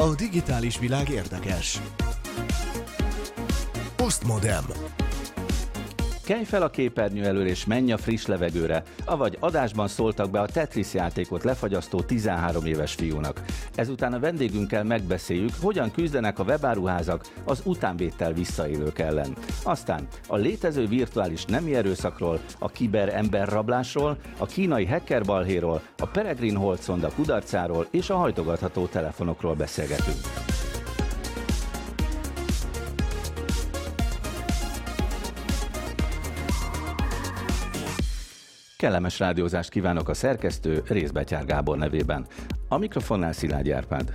A digitális világ érdekes. Postmodem. Kelj fel a képernyő elől és menj a friss levegőre, avagy adásban szóltak be a Tetris játékot lefagyasztó 13 éves fiúnak. Ezután a vendégünkkel megbeszéljük, hogyan küzdenek a webáruházak az utánvétel visszaélők ellen. Aztán a létező virtuális nemi erőszakról, a kiber emberrablásról, a kínai hacker balhéról, a Peregrine Holtzonda kudarcáról és a hajtogatható telefonokról beszélgetünk. Kellemes rádiózást kívánok a szerkesztő Részbetyár Gábor nevében. A mikrofonnál Szilágy Árpád.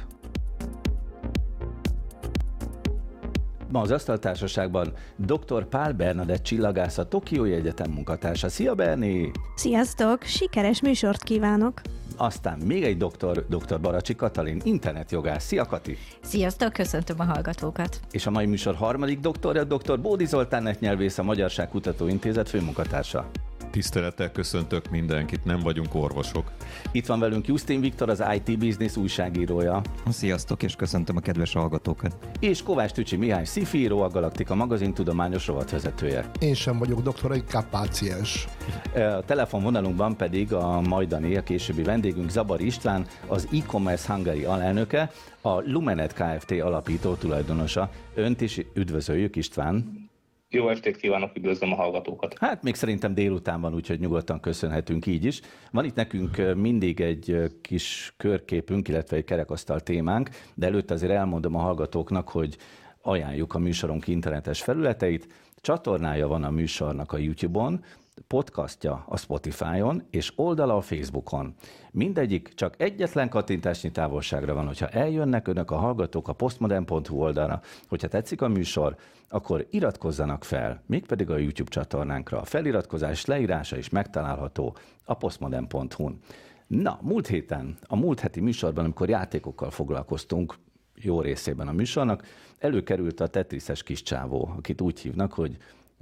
Ma az Asztaltársaságban dr. Pál Bernadett csillagász, a Tokiói Egyetem munkatársa. Szia Berni! Sziasztok! Sikeres műsort kívánok! Aztán még egy doktor, dr. Baracsi Katalin, internetjogász. Szia Kati! Sziasztok, köszöntöm a hallgatókat! És a mai műsor harmadik doktorja, dr. Bódi Zoltán nyelvész, a Magyarság Kutató Intézet főmunkatársa. Tisztelettel köszöntök mindenkit, nem vagyunk orvosok. Itt van velünk Justin Viktor, az IT Business újságírója. Sziasztok, és köszöntöm a kedves hallgatókat. És Kovács Tücsi Mihály, szifíró, a Galaktika magazin tudományos rovatvezetője. Én sem vagyok doktor, egy kapáciens. A telefonvonalunkban pedig a majdani, a későbbi vendégünk Zabar István, az e-commerce Hungary alelnöke, a Lumenet Kft. alapító tulajdonosa. Önt is üdvözöljük, István. Jó estét kívánok, üdvözlöm a hallgatókat. Hát még szerintem délután van, úgyhogy nyugodtan köszönhetünk így is. Van itt nekünk mindig egy kis körképünk, illetve egy kerekasztal témánk, de előtte azért elmondom a hallgatóknak, hogy ajánljuk a műsorunk internetes felületeit. Csatornája van a műsornak a YouTube-on, podcastja a Spotify-on, és oldala a Facebookon. Mindegyik csak egyetlen kattintásnyi távolságra van, hogyha eljönnek önök a hallgatók a postmodern.hu oldalra, hogyha tetszik a műsor, akkor iratkozzanak fel, mégpedig a YouTube csatornánkra. A feliratkozás leírása is megtalálható a postmodern.hu-n. Na, múlt héten, a múlt heti műsorban, amikor játékokkal foglalkoztunk, jó részében a műsornak, előkerült a tetriszes kis csávó, akit úgy hívnak, hogy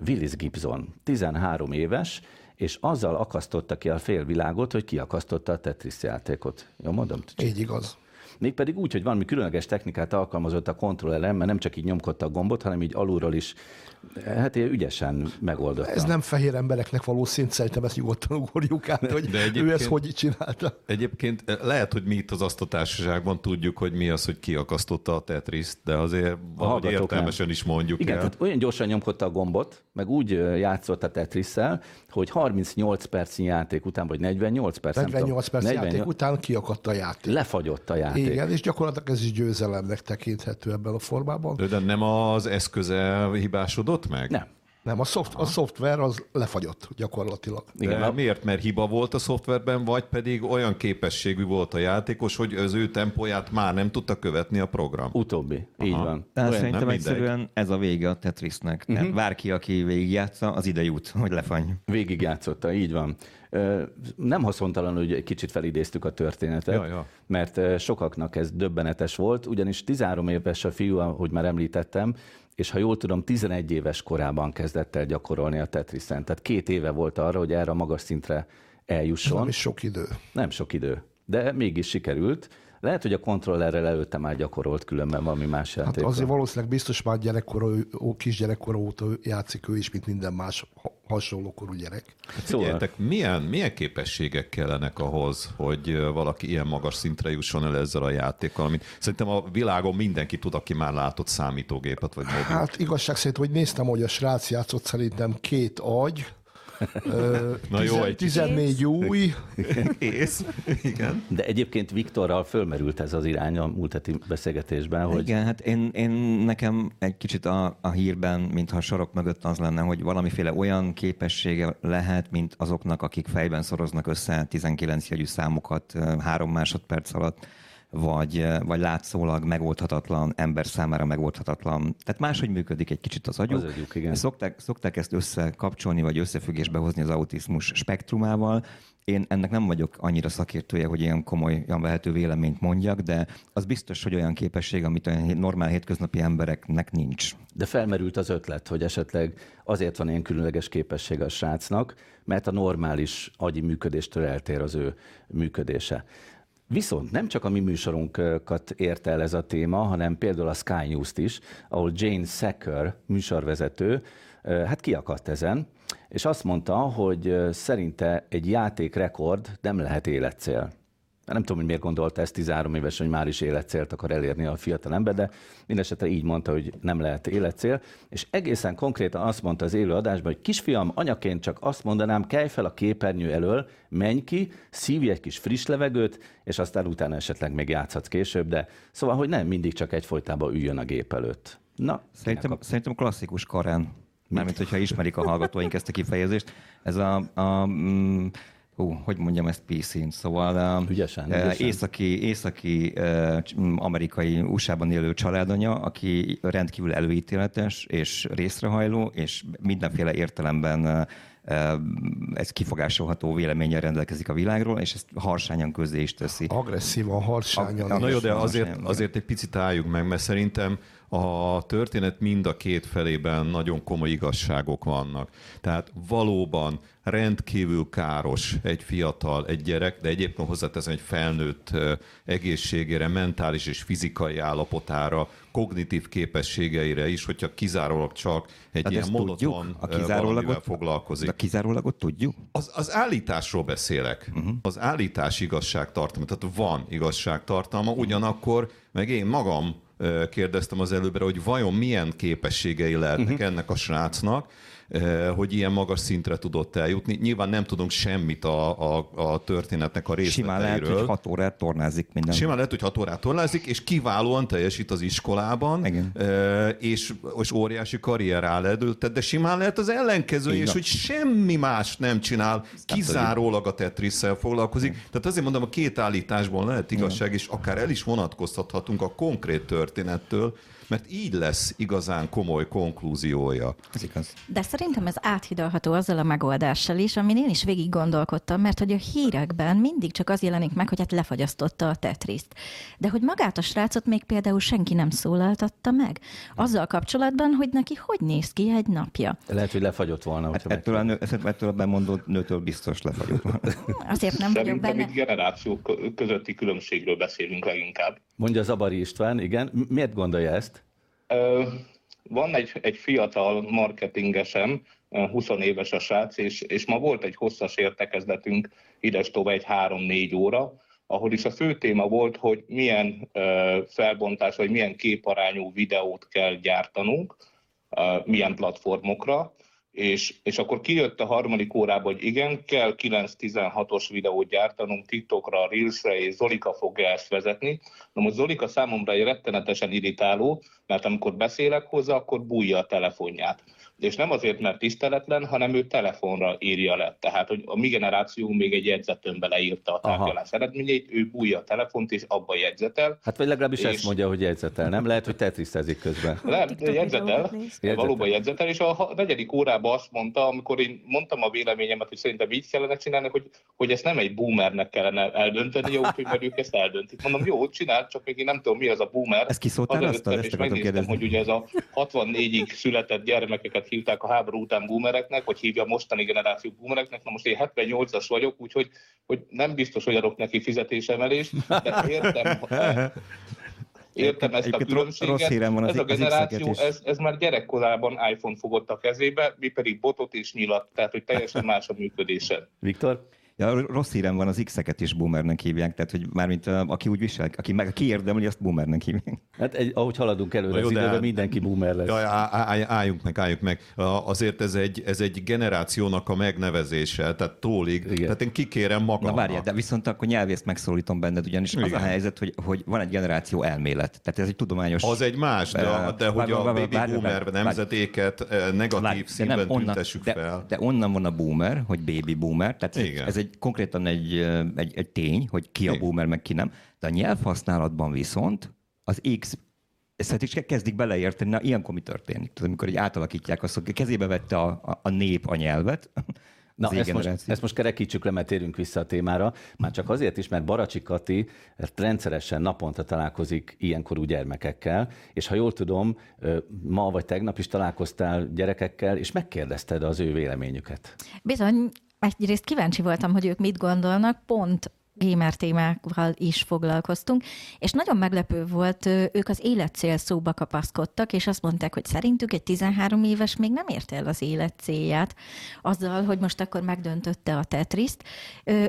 Willis Gibson, 13 éves, és azzal akasztotta ki a félvilágot, hogy kiakasztotta a Tetris játékot. Jó mondom? Így igaz. Mégpedig úgy, hogy valami különleges technikát alkalmazott a kontrollerem, mert nem csak így nyomkodta a gombot, hanem így alulról is, hát ilyen ügyesen megoldotta. Ez nem fehér embereknek való szint, szerintem ezt nyugodtan ugorjuk át, hogy De ő ezt hogy csinálta. Egyébként eh, lehet, hogy mi itt az asztatársaságban tudjuk, hogy mi az, hogy kiakasztotta a Tetriszt, de azért valahogy értelmesen nem. is mondjuk Igen, el. tehát olyan gyorsan nyomkodta a gombot, meg úgy játszott a Tetrisszel, hogy 38 percnyi játék után, vagy 48 perc, 48 perc 48... játék után kiakadt a játék. Lefagyott a játék. Igen, és gyakorlatilag ez is győzelemnek tekinthető ebben a formában. De, de nem az eszköze hibásodott meg? Nem. Nem, a, szoft, a szoftver az lefagyott gyakorlatilag. Igen, De miért? Mert hiba volt a szoftverben, vagy pedig olyan képességű volt a játékos, hogy az ő tempóját már nem tudta követni a program? Utóbbi, Aha. így van. De olyan, szerintem egyszerűen ez a vége a Tetrisnek. Uh-huh. Mhm. Bárki, aki végigjátsza, az ide jut, hogy lefany. Végigjátszotta, így van. Nem haszontalan, hogy egy kicsit felidéztük a történetet, ja, ja. mert sokaknak ez döbbenetes volt, ugyanis 13 éves a fiú, ahogy már említettem, és ha jól tudom, 11 éves korában kezdett el gyakorolni a Tetrisen. Tehát két éve volt arra, hogy erre a magas szintre eljusson. Nem is sok idő. Nem sok idő, de mégis sikerült. Lehet, hogy a kontrollerrel előtte már gyakorolt különben valami más játék. Hát azért valószínűleg biztos már gyerekkora, kisgyerekkora óta játszik ő is, mint minden más hasonlókorú gyerek. Hát szóval... milyen, milyen képességek kellenek ahhoz, hogy valaki ilyen magas szintre jusson el ezzel a játékkal, amit szerintem a világon mindenki tud, aki már látott számítógépet vagy mobil. Hát igazság szerint, hogy néztem, hogy a srác játszott szerintem két agy, Na jó, egy 14 új. Kész. Igen. De egyébként Viktorral fölmerült ez az irány a múlt heti beszélgetésben, hogy... Igen, hát én, én nekem egy kicsit a, a hírben, mintha a sorok mögött az lenne, hogy valamiféle olyan képessége lehet, mint azoknak, akik fejben szoroznak össze 19 jegyű számokat három másodperc alatt vagy, vagy látszólag megoldhatatlan, ember számára megoldhatatlan. Tehát máshogy működik egy kicsit az agyuk. Az agyuk igen. Szokták, szokták ezt összekapcsolni, vagy összefüggésbe hozni az autizmus spektrumával. Én ennek nem vagyok annyira szakértője, hogy ilyen komolyan vehető véleményt mondjak, de az biztos, hogy olyan képesség, amit olyan normál hétköznapi embereknek nincs. De felmerült az ötlet, hogy esetleg azért van ilyen különleges képesség a srácnak, mert a normális agyi működéstől eltér az ő működése. Viszont nem csak a mi műsorunkat érte el ez a téma, hanem például a Sky News-t is, ahol Jane Sacker műsorvezető, hát kiakadt ezen, és azt mondta, hogy szerinte egy játékrekord nem lehet életcél. Nem tudom, hogy miért gondolta ezt 13 éves, hogy már is életcélt akar elérni a fiatal ember, de mindesetre így mondta, hogy nem lehet életcél. És egészen konkrétan azt mondta az élő adásban, hogy kisfiam, anyaként csak azt mondanám, kelj fel a képernyő elől, menj ki, szívj egy kis friss levegőt, és aztán utána esetleg még játszhatsz később, de szóval, hogy nem mindig csak egyfolytában üljön a gép előtt. Na, szerintem, szerintem klasszikus Karen. Mármint, hogyha ismerik a hallgatóink ezt a kifejezést. Ez a, a mm, hú, hogy mondjam ezt PC-n, szóval um, ügyesen, uh, ügyesen. északi, északi uh, amerikai USA-ban élő családanya, aki rendkívül előítéletes és részrehajló, és mindenféle értelemben uh, ez kifogásolható véleménye rendelkezik a világról, és ezt harsányan közé is teszi. Agresszívan, harsányan. A, na jó, de azért, azért egy picit álljunk meg, mert szerintem a történet mind a két felében nagyon komoly igazságok vannak. Tehát valóban rendkívül káros egy fiatal, egy gyerek, de egyébként hozzáteszem egy felnőtt egészségére, mentális és fizikai állapotára, kognitív képességeire is, hogyha kizárólag csak egy hát ilyen monoton a kizárólagot, foglalkozik. A kizárólagot tudjuk? Az, az állításról beszélek. Uh-huh. Az állítás igazságtartalma. Tehát van igazságtartalma, ugyanakkor meg én magam kérdeztem az előbbre, hogy vajon milyen képességei lehetnek uh-huh. ennek a srácnak, hogy ilyen magas szintre tudott eljutni. Nyilván nem tudunk semmit a, a, a történetnek a részleteiről. Simán lehet, hogy hat órát tornázik minden. Simán lehet, hogy hat órát tornázik, és kiválóan teljesít az iskolában, Igen. és, és óriási karrier áll előtte, de simán lehet az ellenkező, és hogy semmi más nem csinál, kizárólag a Tetris-szel foglalkozik. Igen. Tehát azért mondom, a két állításból lehet igazság, Igen. és akár el is vonatkoztathatunk a konkrét történettől, mert így lesz igazán komoly konklúziója. Ez igaz. De szerintem ez áthidalható azzal a megoldással is, amin én is végig gondolkodtam, mert hogy a hírekben mindig csak az jelenik meg, hogy hát lefagyasztotta a tetriszt. De hogy magát a srácot még például senki nem szólaltatta meg. Azzal kapcsolatban, hogy neki hogy néz ki egy napja. Lehet, hogy lefagyott volna. Hát ettől, a nő, ettől a bemondott nőtől biztos lefagyott volna. Azért nem vagyok benne. itt generációk közötti különbségről beszélünk leginkább. Mondja Zabari István, igen. Miért gondolja ezt? Van egy, egy fiatal marketingesem, 20 éves a srác, és, és ma volt egy hosszas értekezletünk, ides egy 3-4 óra, ahol is a fő téma volt, hogy milyen felbontás, vagy milyen képarányú videót kell gyártanunk, milyen platformokra, és, és akkor kijött a harmadik órában, hogy igen, kell 9-16-os videót gyártanunk TikTokra, Reelsre, és Zolika fogja ezt vezetni. Na most Zolika számomra egy rettenetesen irritáló, mert amikor beszélek hozzá, akkor bújja a telefonját és nem azért, mert tiszteletlen, hanem ő telefonra írja le. Tehát, hogy a mi generáció még egy jegyzetőnbe leírta a tárgyalás Aha. eredményeit, ő bújja a telefont, és abba jegyzetel. Hát vagy legalábbis és... ezt mondja, hogy jegyzetel, nem? Lehet, hogy tetrisztezik közben. Nem, jegyzetel, valóban jegyzetel, és a negyedik órában azt mondta, amikor én mondtam a véleményemet, hogy szerintem így kellene csinálni, hogy, hogy ezt nem egy boomernek kellene eldönteni, úgyhogy mert ők ezt eldöntik. Mondom, jó, csináld, csak még én nem tudom, mi az a boomer. Ez kiszóltál azt? És megnéztem, hogy ugye ez a 64-ig született gyermekeket hívták a háború után boomereknek, vagy hívja a mostani generáció boomereknek. Na most én 78-as vagyok, úgyhogy hogy nem biztos, hogy adok neki fizetésemelést, de értem, Értem ezt a különbséget. Rossz van az ez a generáció, ez, ez már gyerekkorában iPhone fogott a kezébe, mi pedig botot és nyilat, tehát hogy teljesen más a működése. Viktor? Ja, rossz hírem van, az X-eket is boomernek hívják, tehát hogy mármint aki úgy visel, aki meg kiérdemli, azt boomernek hívják. Hát egy, ahogy haladunk előre jó, az időben, mindenki boomer lesz. Ja, álljunk meg, álljunk meg. Azért ez egy, ez egy generációnak a megnevezése, tehát tólig. Igen. Tehát én kikérem magam. Na várjál, de viszont akkor nyelvészt megszólítom benned, ugyanis Igen. az a helyzet, hogy, hogy van egy generáció elmélet. Tehát ez egy tudományos... Az egy más, de, uh, de hogy a baby boomer nemzetéket negatív színben tüntessük fel. De onnan van a boomer, hogy baby boomer, tehát ez egy konkrétan egy, egy, egy tény, hogy ki a boomer, meg ki nem. De a nyelvhasználatban viszont az X ezt is kezdik beleérteni, na ilyenkor mi történik? Tudod, amikor egy átalakítják azt, hogy kezébe vette a, a, a nép a nyelvet, Na, ezt most, ezt most kerekítsük le, mert térünk vissza a témára. Már csak azért is, mert Baracsi Kati rendszeresen naponta találkozik ilyenkorú gyermekekkel, és ha jól tudom, ma vagy tegnap is találkoztál gyerekekkel, és megkérdezted az ő véleményüket. Bizony, egyrészt kíváncsi voltam, hogy ők mit gondolnak, pont gamer témákkal is foglalkoztunk, és nagyon meglepő volt, ők az életcél szóba kapaszkodtak, és azt mondták, hogy szerintük egy 13 éves még nem ért el az életcélját azzal, hogy most akkor megdöntötte a Tetriszt.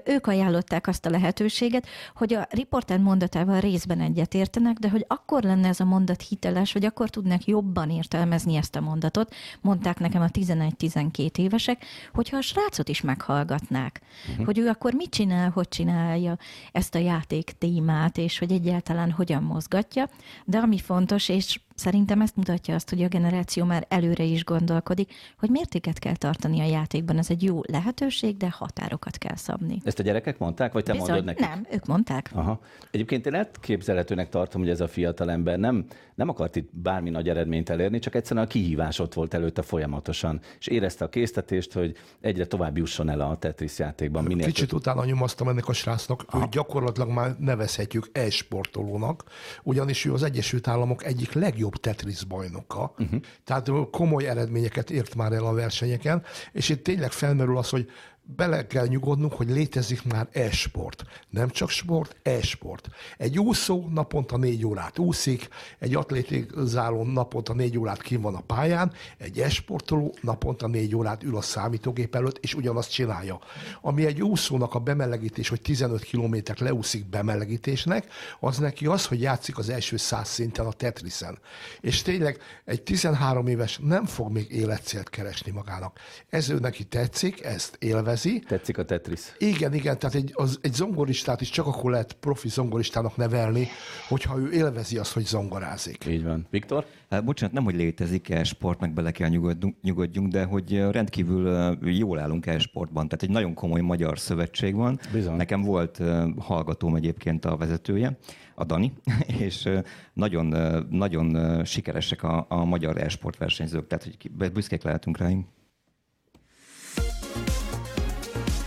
Ők ajánlották azt a lehetőséget, hogy a riporter mondatával részben egyetértenek, de hogy akkor lenne ez a mondat hiteles, vagy akkor tudnak jobban értelmezni ezt a mondatot, mondták nekem a 11-12 évesek, hogyha a srácot is meghallgatnák, uh-huh. hogy ő akkor mit csinál, hogy csinál, használja ezt a játék témát, és hogy egyáltalán hogyan mozgatja. De ami fontos, és Szerintem ezt mutatja azt, hogy a generáció már előre is gondolkodik, hogy mértéket kell tartani a játékban. Ez egy jó lehetőség, de határokat kell szabni. Ezt a gyerekek mondták, vagy te Bizony, mondod nekik? Nem, ők mondták. Aha. Egyébként én elképzelhetőnek tartom, hogy ez a fiatal ember nem, nem akart itt bármi nagy eredményt elérni, csak egyszerűen a kihívás ott volt előtte folyamatosan, és érezte a késztetést, hogy egyre tovább jusson el a Tetris játékban. Minél Kicsit több... utána nyomasztam ennek a srácnak, hogy gyakorlatilag már nevezhetjük e-sportolónak, ugyanis ő az Egyesült Államok egyik legjobb legjobb Tetris bajnoka, uh-huh. tehát komoly eredményeket ért már el a versenyeken, és itt tényleg felmerül az, hogy bele kell nyugodnunk, hogy létezik már e-sport. Nem csak sport, e-sport. Egy úszó naponta négy órát úszik, egy atlétizáló naponta négy órát kim van a pályán, egy e-sportoló naponta négy órát ül a számítógép előtt, és ugyanazt csinálja. Ami egy úszónak a bemelegítés, hogy 15 kilométert leúszik bemelegítésnek, az neki az, hogy játszik az első száz szinten a Tetrisen. És tényleg egy 13 éves nem fog még életcélt keresni magának. Ez ő neki tetszik, ezt élve élvezi. Tetszik a Tetris. Igen, igen, tehát egy, az, egy zongoristát is csak akkor lehet profi zongoristának nevelni, hogyha ő élvezi azt, hogy zongorázik. Így van. Viktor? Hát, bocsánat, nem, hogy létezik e sport, meg bele kell nyugodjunk, nyugodjunk, de hogy rendkívül jól állunk e sportban. Tehát egy nagyon komoly magyar szövetség van. Bizony. Nekem volt hallgatóm egyébként a vezetője, a Dani, és nagyon, nagyon sikeresek a, a magyar e-sport versenyzők, tehát hogy büszkék lehetünk rájuk.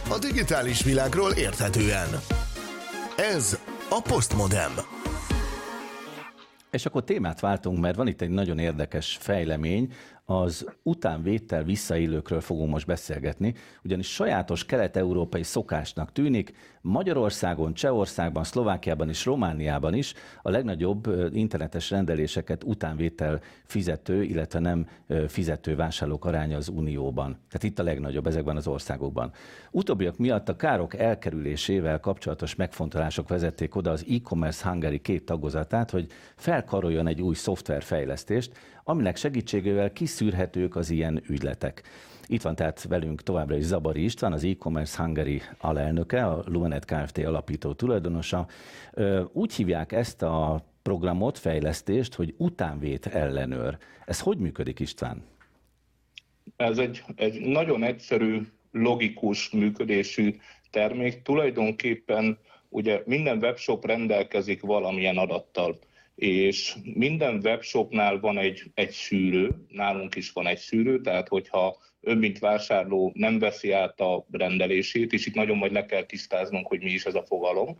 A digitális világról érthetően. Ez a Postmodem. És akkor témát váltunk, mert van itt egy nagyon érdekes fejlemény, az utánvétel visszaélőkről fogunk most beszélgetni, ugyanis sajátos kelet-európai szokásnak tűnik, Magyarországon, Csehországban, Szlovákiában és Romániában is a legnagyobb internetes rendeléseket utánvétel fizető, illetve nem fizető vásárlók aránya az Unióban. Tehát itt a legnagyobb ezekben az országokban. Utóbbiak miatt a károk elkerülésével kapcsolatos megfontolások vezették oda az e-commerce Hungary két tagozatát, hogy felkaroljon egy új szoftverfejlesztést, aminek segítségével kiszűrhetők az ilyen ügyletek. Itt van tehát velünk továbbra is Zabari István, az e-commerce Hungary alelnöke, a Lumenet Kft. alapító tulajdonosa. Úgy hívják ezt a programot, fejlesztést, hogy utánvét ellenőr. Ez hogy működik, István? Ez egy, egy nagyon egyszerű, logikus működésű termék. Tulajdonképpen ugye minden webshop rendelkezik valamilyen adattal és minden webshopnál van egy, egy szűrő, nálunk is van egy szűrő, tehát hogyha ön, mint vásárló nem veszi át a rendelését, és itt nagyon majd le kell tisztáznunk, hogy mi is ez a fogalom.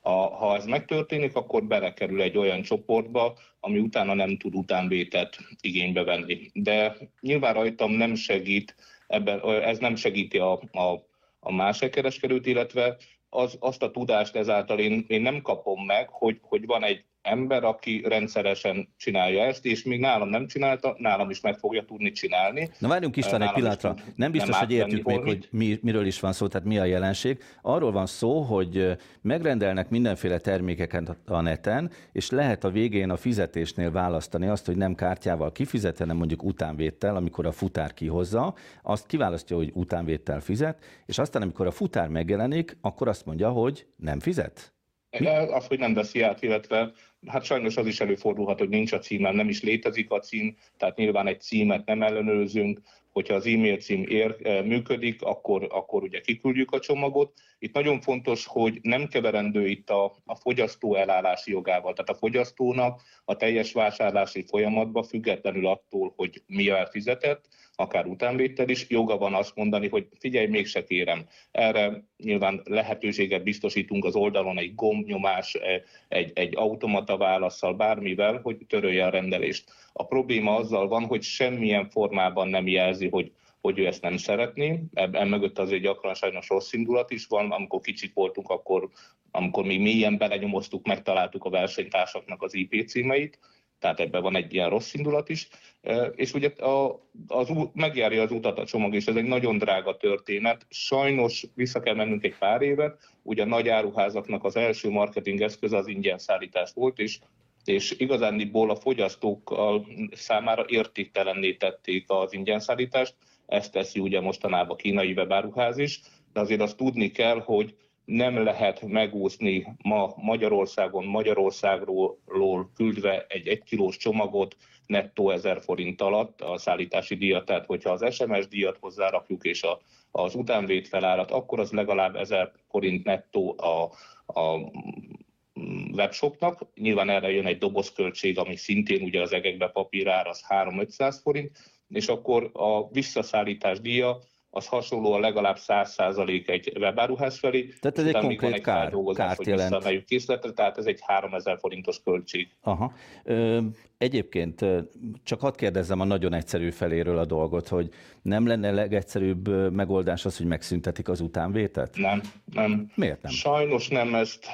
A, ha ez megtörténik, akkor belekerül egy olyan csoportba, ami utána nem tud utánvétet igénybe venni. De nyilván rajtam nem segít, ebben, ez nem segíti a, a, a másik kereskedőt, illetve az, azt a tudást ezáltal én, én nem kapom meg, hogy, hogy van egy ember, aki rendszeresen csinálja ezt, és még nálam nem csinálta, nálam is meg fogja tudni csinálni. Na várjunk István egy pillanatra. Nem biztos, nem hogy értjük még, hogy mi, miről is van szó, tehát mi a jelenség. Arról van szó, hogy megrendelnek mindenféle termékeket a neten, és lehet a végén a fizetésnél választani azt, hogy nem kártyával kifizet, hanem mondjuk utánvéttel, amikor a futár kihozza, azt kiválasztja, hogy utánvéttel fizet, és aztán, amikor a futár megjelenik, akkor azt mondja, hogy nem fizet. Az, hogy nem veszi át, illetve hát sajnos az is előfordulhat, hogy nincs a címem, nem is létezik a cím, tehát nyilván egy címet nem ellenőrzünk, hogyha az e-mail cím ér, eh, működik, akkor, akkor ugye kiküldjük a csomagot. Itt nagyon fontos, hogy nem keverendő itt a, a fogyasztó elállási jogával. Tehát a fogyasztónak a teljes vásárlási folyamatban függetlenül attól, hogy mivel fizetett, akár utánvétel is, joga van azt mondani, hogy figyelj, mégse kérem. Erre nyilván lehetőséget biztosítunk az oldalon egy gombnyomás, e, egy, egy automata válaszsal, bármivel, hogy törölje a rendelést. A probléma azzal van, hogy semmilyen formában nem jelzi, hogy hogy ő ezt nem szeretné. Ebben mögött azért gyakran sajnos rossz indulat is van. Amikor kicsik voltunk, akkor amikor mi mélyen belenyomoztuk, megtaláltuk a versenytársaknak az IP címeit, tehát ebben van egy ilyen rossz indulat is, és ugye a, az, megjárja az utat a csomag, és ez egy nagyon drága történet. Sajnos vissza kell mennünk egy pár évet, ugye a nagy áruházaknak az első marketing eszköz az ingyen szállítás volt, és és igazándiból a fogyasztók számára értéktelenné tették az ingyenszállítást, ezt teszi ugye mostanában a kínai webáruház is, de azért azt tudni kell, hogy nem lehet megúszni ma Magyarországon, Magyarországról küldve egy egy kilós csomagot nettó 1000 forint alatt a szállítási díjat, tehát hogyha az SMS díjat hozzárakjuk és a, az utánvét felárat, akkor az legalább 1000 forint nettó a, a webshopnak. Nyilván erre jön egy dobozköltség, ami szintén ugye az egekbe papírár, az 3-500 forint, és akkor a visszaszállítás díja az hasonló a legalább 100% egy webáruház felé. Tehát ez egy konkrét egy kár, kárt hogy jelent. készletre, tehát ez egy 3000 forintos költség. Aha. Ö, egyébként csak hadd kérdezzem a nagyon egyszerű feléről a dolgot, hogy nem lenne legegyszerűbb megoldás az, hogy megszüntetik az utánvétet? Nem, nem. Miért nem? Sajnos nem ezt.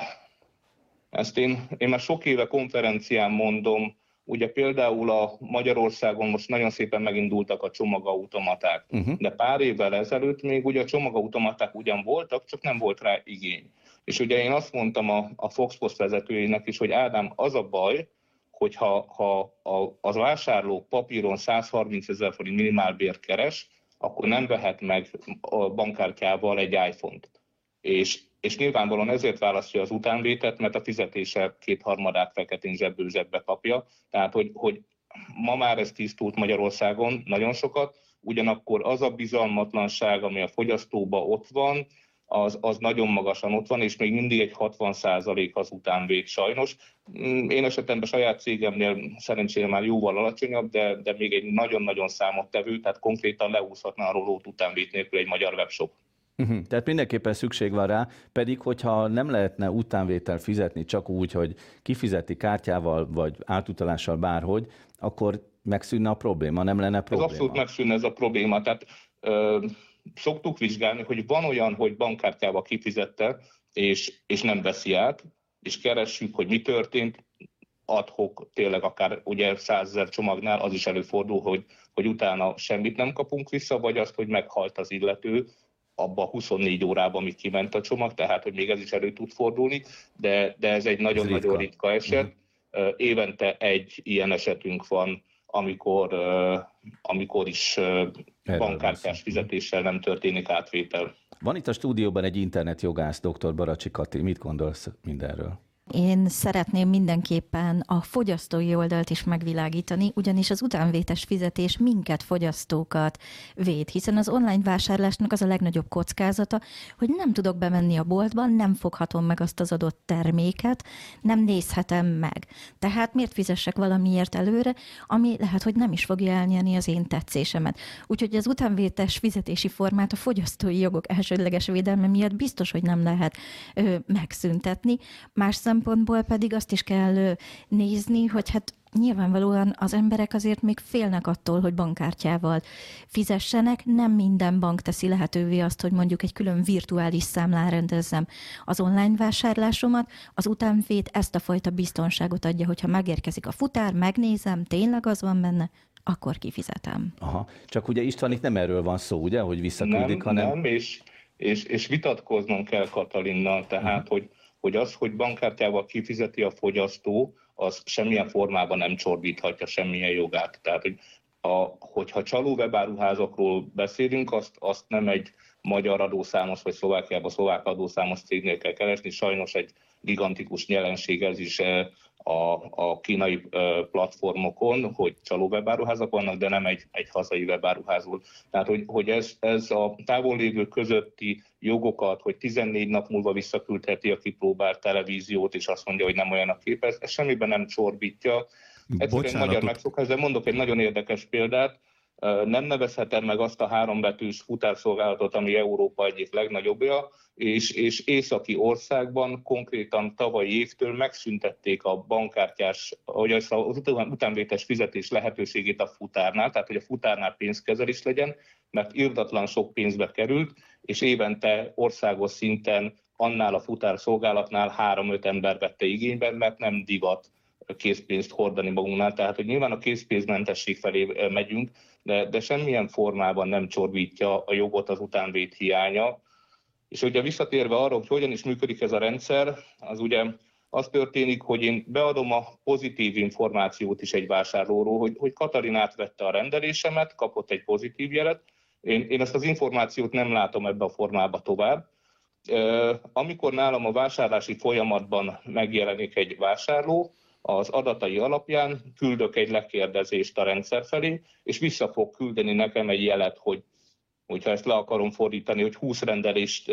Ezt én, én már sok éve konferencián mondom, Ugye például a Magyarországon most nagyon szépen megindultak a csomagautomaták, uh-huh. de pár évvel ezelőtt még ugye a csomagautomaták ugyan voltak, csak nem volt rá igény. És ugye én azt mondtam a, a Foxpost vezetőjének is, hogy Ádám, az a baj, hogyha ha a, az vásárló papíron 130 ezer forint minimálbért keres, akkor nem vehet meg a bankkártyával egy iPhone-t. És és nyilvánvalóan ezért választja az utánvétet, mert a fizetése kétharmadát feketén zsebből zsebbe kapja. Tehát, hogy, hogy ma már ez tisztult Magyarországon nagyon sokat, ugyanakkor az a bizalmatlanság, ami a fogyasztóba ott van, az, az nagyon magasan ott van, és még mindig egy 60% az utánvét sajnos. Mm, én esetemben saját cégemnél szerencsére már jóval alacsonyabb, de, de még egy nagyon-nagyon számottevő, tehát konkrétan leúszhatna a rolót utánvét nélkül egy magyar webshop. Uh-huh. Tehát mindenképpen szükség van rá, pedig hogyha nem lehetne utánvétel fizetni csak úgy, hogy kifizeti kártyával vagy átutalással bárhogy, akkor megszűnne a probléma, nem lenne probléma. Ez abszolút megszűnne ez a probléma. Tehát ö, szoktuk vizsgálni, hogy van olyan, hogy bankkártyával kifizette, és, és nem veszi át, és keressük, hogy mi történt, adhok, tényleg akár ugye százezer csomagnál az is előfordul, hogy, hogy utána semmit nem kapunk vissza, vagy azt, hogy meghalt az illető, abba a 24 órában, amíg kiment a csomag, tehát hogy még ez is elő tud fordulni, de, de ez egy nagyon-nagyon ritka eset. Uh-huh. Évente egy ilyen esetünk van, amikor, amikor is bankkártyás fizetéssel nem történik átvétel. Van itt a stúdióban egy internetjogász, dr. Baracsi Kati. Mit gondolsz mindenről? Én szeretném mindenképpen a fogyasztói oldalt is megvilágítani, ugyanis az utánvétes fizetés minket, fogyasztókat véd, hiszen az online vásárlásnak az a legnagyobb kockázata, hogy nem tudok bemenni a boltban, nem foghatom meg azt az adott terméket, nem nézhetem meg. Tehát miért fizessek valamiért előre, ami lehet, hogy nem is fogja elnyerni az én tetszésemet. Úgyhogy az utánvétes fizetési formát a fogyasztói jogok elsődleges védelme miatt biztos, hogy nem lehet ö, megszüntetni. Más szempontból pedig azt is kell nézni, hogy hát nyilvánvalóan az emberek azért még félnek attól, hogy bankkártyával fizessenek. Nem minden bank teszi lehetővé azt, hogy mondjuk egy külön virtuális számlán rendezzem az online vásárlásomat. Az utánvét ezt a fajta biztonságot adja, hogyha megérkezik a futár, megnézem, tényleg az van benne, akkor kifizetem. Aha. Csak ugye István, itt nem erről van szó, ugye, hogy visszaküldik, nem, hanem... Nem, és, és, és vitatkoznom kell Katalinnal, tehát, uh-huh. hogy hogy az, hogy bankkártyával kifizeti a fogyasztó, az semmilyen formában nem csorbíthatja semmilyen jogát. Tehát, hogy a, hogyha csaló webáruházakról beszélünk, azt, azt nem egy magyar adószámos vagy Szlovákiában szlovák adószámos cégnél kell keresni. Sajnos egy gigantikus jelenség ez is eh, a, a kínai platformokon, hogy csaló webáruházak vannak, de nem egy, egy hazai webáruházból. Tehát, hogy, hogy ez, ez a távol lévő közötti jogokat, hogy 14 nap múlva visszaküldheti a kipróbált televíziót, és azt mondja, hogy nem olyan a kép, ez, ez semmiben nem csorbítja. Egyszerűen magyar megszokás, de mondok egy nagyon érdekes példát. Nem nevezhetem meg azt a háromvetős futárszolgálatot, ami Európa egyik legnagyobbja, és, és északi országban konkrétan tavalyi évtől megszüntették a bankkártyás, az, az utánvétes fizetés lehetőségét a futárnál, tehát hogy a futárnál pénzkezelés legyen, mert irdatlan sok pénzbe került, és évente országos szinten annál a futárszolgálatnál három-öt ember vette igénybe, mert nem divat készpénzt hordani magunknál. Tehát, hogy nyilván a készpénzmentesség felé megyünk, de, de semmilyen formában nem csorbítja a jogot az utánvét hiánya. És ugye visszatérve arra, hogy hogyan is működik ez a rendszer, az ugye az történik, hogy én beadom a pozitív információt is egy vásárlóról, hogy, hogy Katalin átvette a rendelésemet, kapott egy pozitív jelet, én, én ezt az információt nem látom ebbe a formába tovább. Amikor nálam a vásárlási folyamatban megjelenik egy vásárló, az adatai alapján küldök egy lekérdezést a rendszer felé, és vissza fog küldeni nekem egy jelet, hogy hogyha ezt le akarom fordítani, hogy 20 rendelést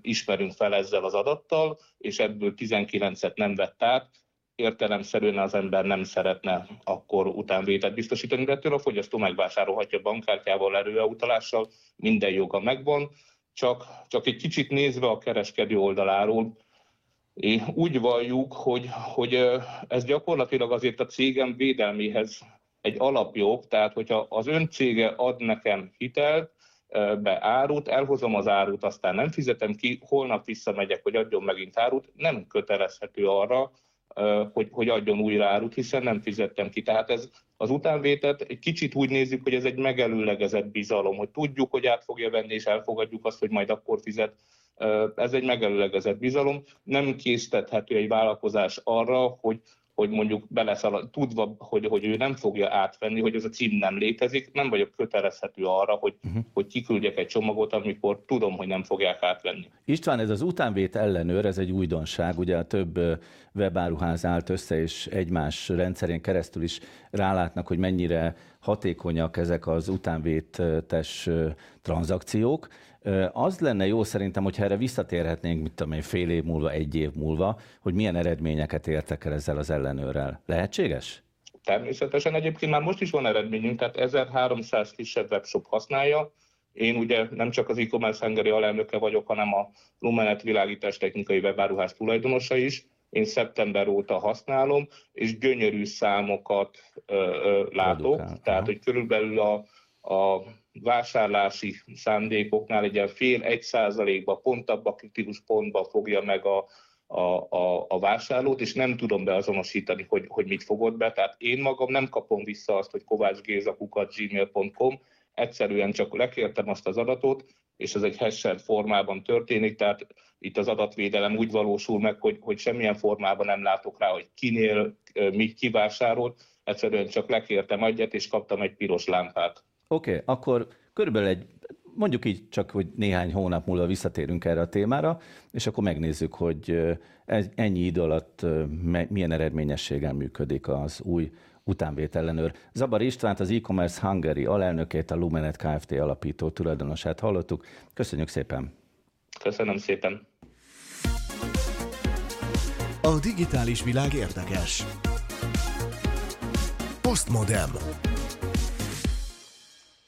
ismerünk fel ezzel az adattal, és ebből 19-et nem vett át, értelemszerűen az ember nem szeretne akkor utánvételt biztosítani, de ettől a fogyasztó megvásárolhatja bankkártyával, erőutalással, minden joga megvan, csak, csak egy kicsit nézve a kereskedő oldaláról, úgy valljuk, hogy, hogy ez gyakorlatilag azért a cégem védelméhez egy alapjog, tehát hogyha az ön cége ad nekem hitelt, be árut, elhozom az árut, aztán nem fizetem ki, holnap visszamegyek, hogy adjon megint árut, nem kötelezhető arra, hogy, hogy adjon újra árut, hiszen nem fizettem ki. Tehát ez az utánvétet egy kicsit úgy nézzük, hogy ez egy megelőlegezett bizalom, hogy tudjuk, hogy át fogja venni, és elfogadjuk azt, hogy majd akkor fizet. Ez egy megelőlegezett bizalom. Nem késztethető egy vállalkozás arra, hogy hogy mondjuk beleszalad, tudva, hogy, hogy ő nem fogja átvenni, hogy ez a cím nem létezik, nem vagyok kötelezhető arra, hogy, uh-huh. hogy kiküldjek egy csomagot, amikor tudom, hogy nem fogják átvenni. István, ez az utánvét ellenőr, ez egy újdonság, ugye a több webáruház állt össze, és egymás rendszerén keresztül is rálátnak, hogy mennyire hatékonyak ezek az utánvétes tranzakciók. Az lenne jó szerintem, hogyha erre visszatérhetnénk, mit tudom én, fél év múlva, egy év múlva, hogy milyen eredményeket értek el ezzel az ellenőrrel. Lehetséges? Természetesen egyébként már most is van eredményünk, tehát 1300 kisebb webshop használja. Én ugye nem csak az e-commerce hangeri alelnöke vagyok, hanem a Lumenet világítás technikai webáruház tulajdonosa is. Én szeptember óta használom, és gyönyörű számokat ö, ö, látok. Tehát, hogy körülbelül a, a vásárlási szándékoknál egy fél egy százalékba, pont abba kritikus pontba fogja meg a, a, a, a vásárlót, és nem tudom beazonosítani, hogy, hogy mit fogod be. Tehát én magam nem kapom vissza azt, hogy kovácsgézakukat.gmail.com, egyszerűen csak lekértem azt az adatot, és ez egy hashed formában történik, tehát itt az adatvédelem úgy valósul meg, hogy, hogy semmilyen formában nem látok rá, hogy kinél mit kivásárolt, egyszerűen csak lekértem egyet, és kaptam egy piros lámpát. Oké, okay, akkor körülbelül egy, mondjuk így csak, hogy néhány hónap múlva visszatérünk erre a témára, és akkor megnézzük, hogy ennyi idő alatt milyen eredményességgel működik az új utánvétellenőr. Zabar Istvánt, az e-commerce Hungary alelnökét, a Lumenet Kft. alapító tulajdonosát hallottuk. Köszönjük szépen! Köszönöm szépen! A digitális világ érdekes. Postmodem.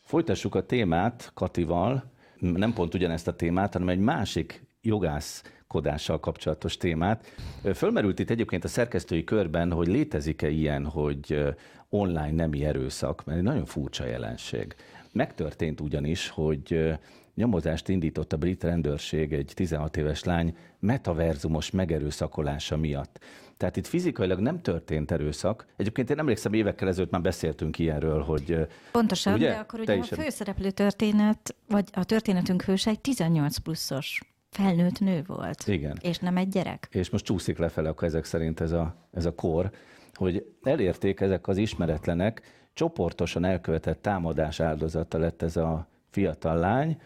Folytassuk a témát Katival, nem pont ugyanezt a témát, hanem egy másik jogászkodással kapcsolatos témát. Fölmerült itt egyébként a szerkesztői körben, hogy létezik-e ilyen, hogy online nemi erőszak, mert egy nagyon furcsa jelenség. Megtörtént ugyanis, hogy nyomozást indított a brit rendőrség egy 16 éves lány metaverzumos megerőszakolása miatt. Tehát itt fizikailag nem történt erőszak. Egyébként én emlékszem, évekkel ezelőtt már beszéltünk ilyenről, hogy... Pontosan, ugye? de akkor ugye a főszereplő történet, vagy a történetünk hőse egy 18 pluszos felnőtt nő volt. Igen. És nem egy gyerek. És most csúszik lefelé akkor ezek szerint ez a, ez a kor, hogy elérték ezek az ismeretlenek, csoportosan elkövetett támadás áldozata lett ez a fiatal lány,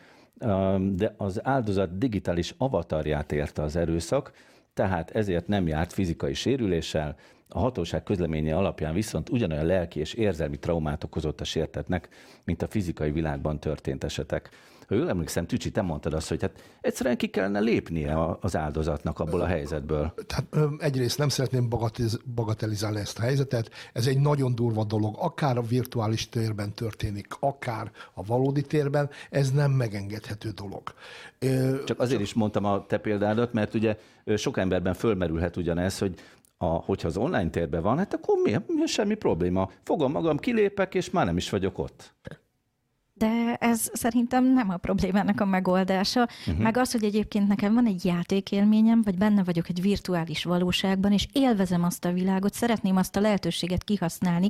de az áldozat digitális avatarját érte az erőszak, tehát ezért nem járt fizikai sérüléssel, A hatóság közleménye alapján viszont ugyanolyan lelki és érzelmi traumát okozott a sértetnek, mint a fizikai világban történt esetek. Ha jól emlékszem, Tücsi, te mondtad azt, hogy hát egyszerűen ki kellene lépnie az áldozatnak abból a helyzetből. Tehát egyrészt nem szeretném bagatiz- bagatelizálni ezt a helyzetet, ez egy nagyon durva dolog, akár a virtuális térben történik, akár a valódi térben, ez nem megengedhető dolog. Csak azért is mondtam a te példádat, mert ugye sok emberben fölmerülhet ugyanez, hogy a, hogyha az online térben van, hát akkor mi, mi semmi probléma. Fogom magam, kilépek, és már nem is vagyok ott. De ez szerintem nem a problémának a megoldása, uh-huh. meg az, hogy egyébként nekem van egy játékélményem, vagy benne vagyok egy virtuális valóságban, és élvezem azt a világot, szeretném azt a lehetőséget kihasználni,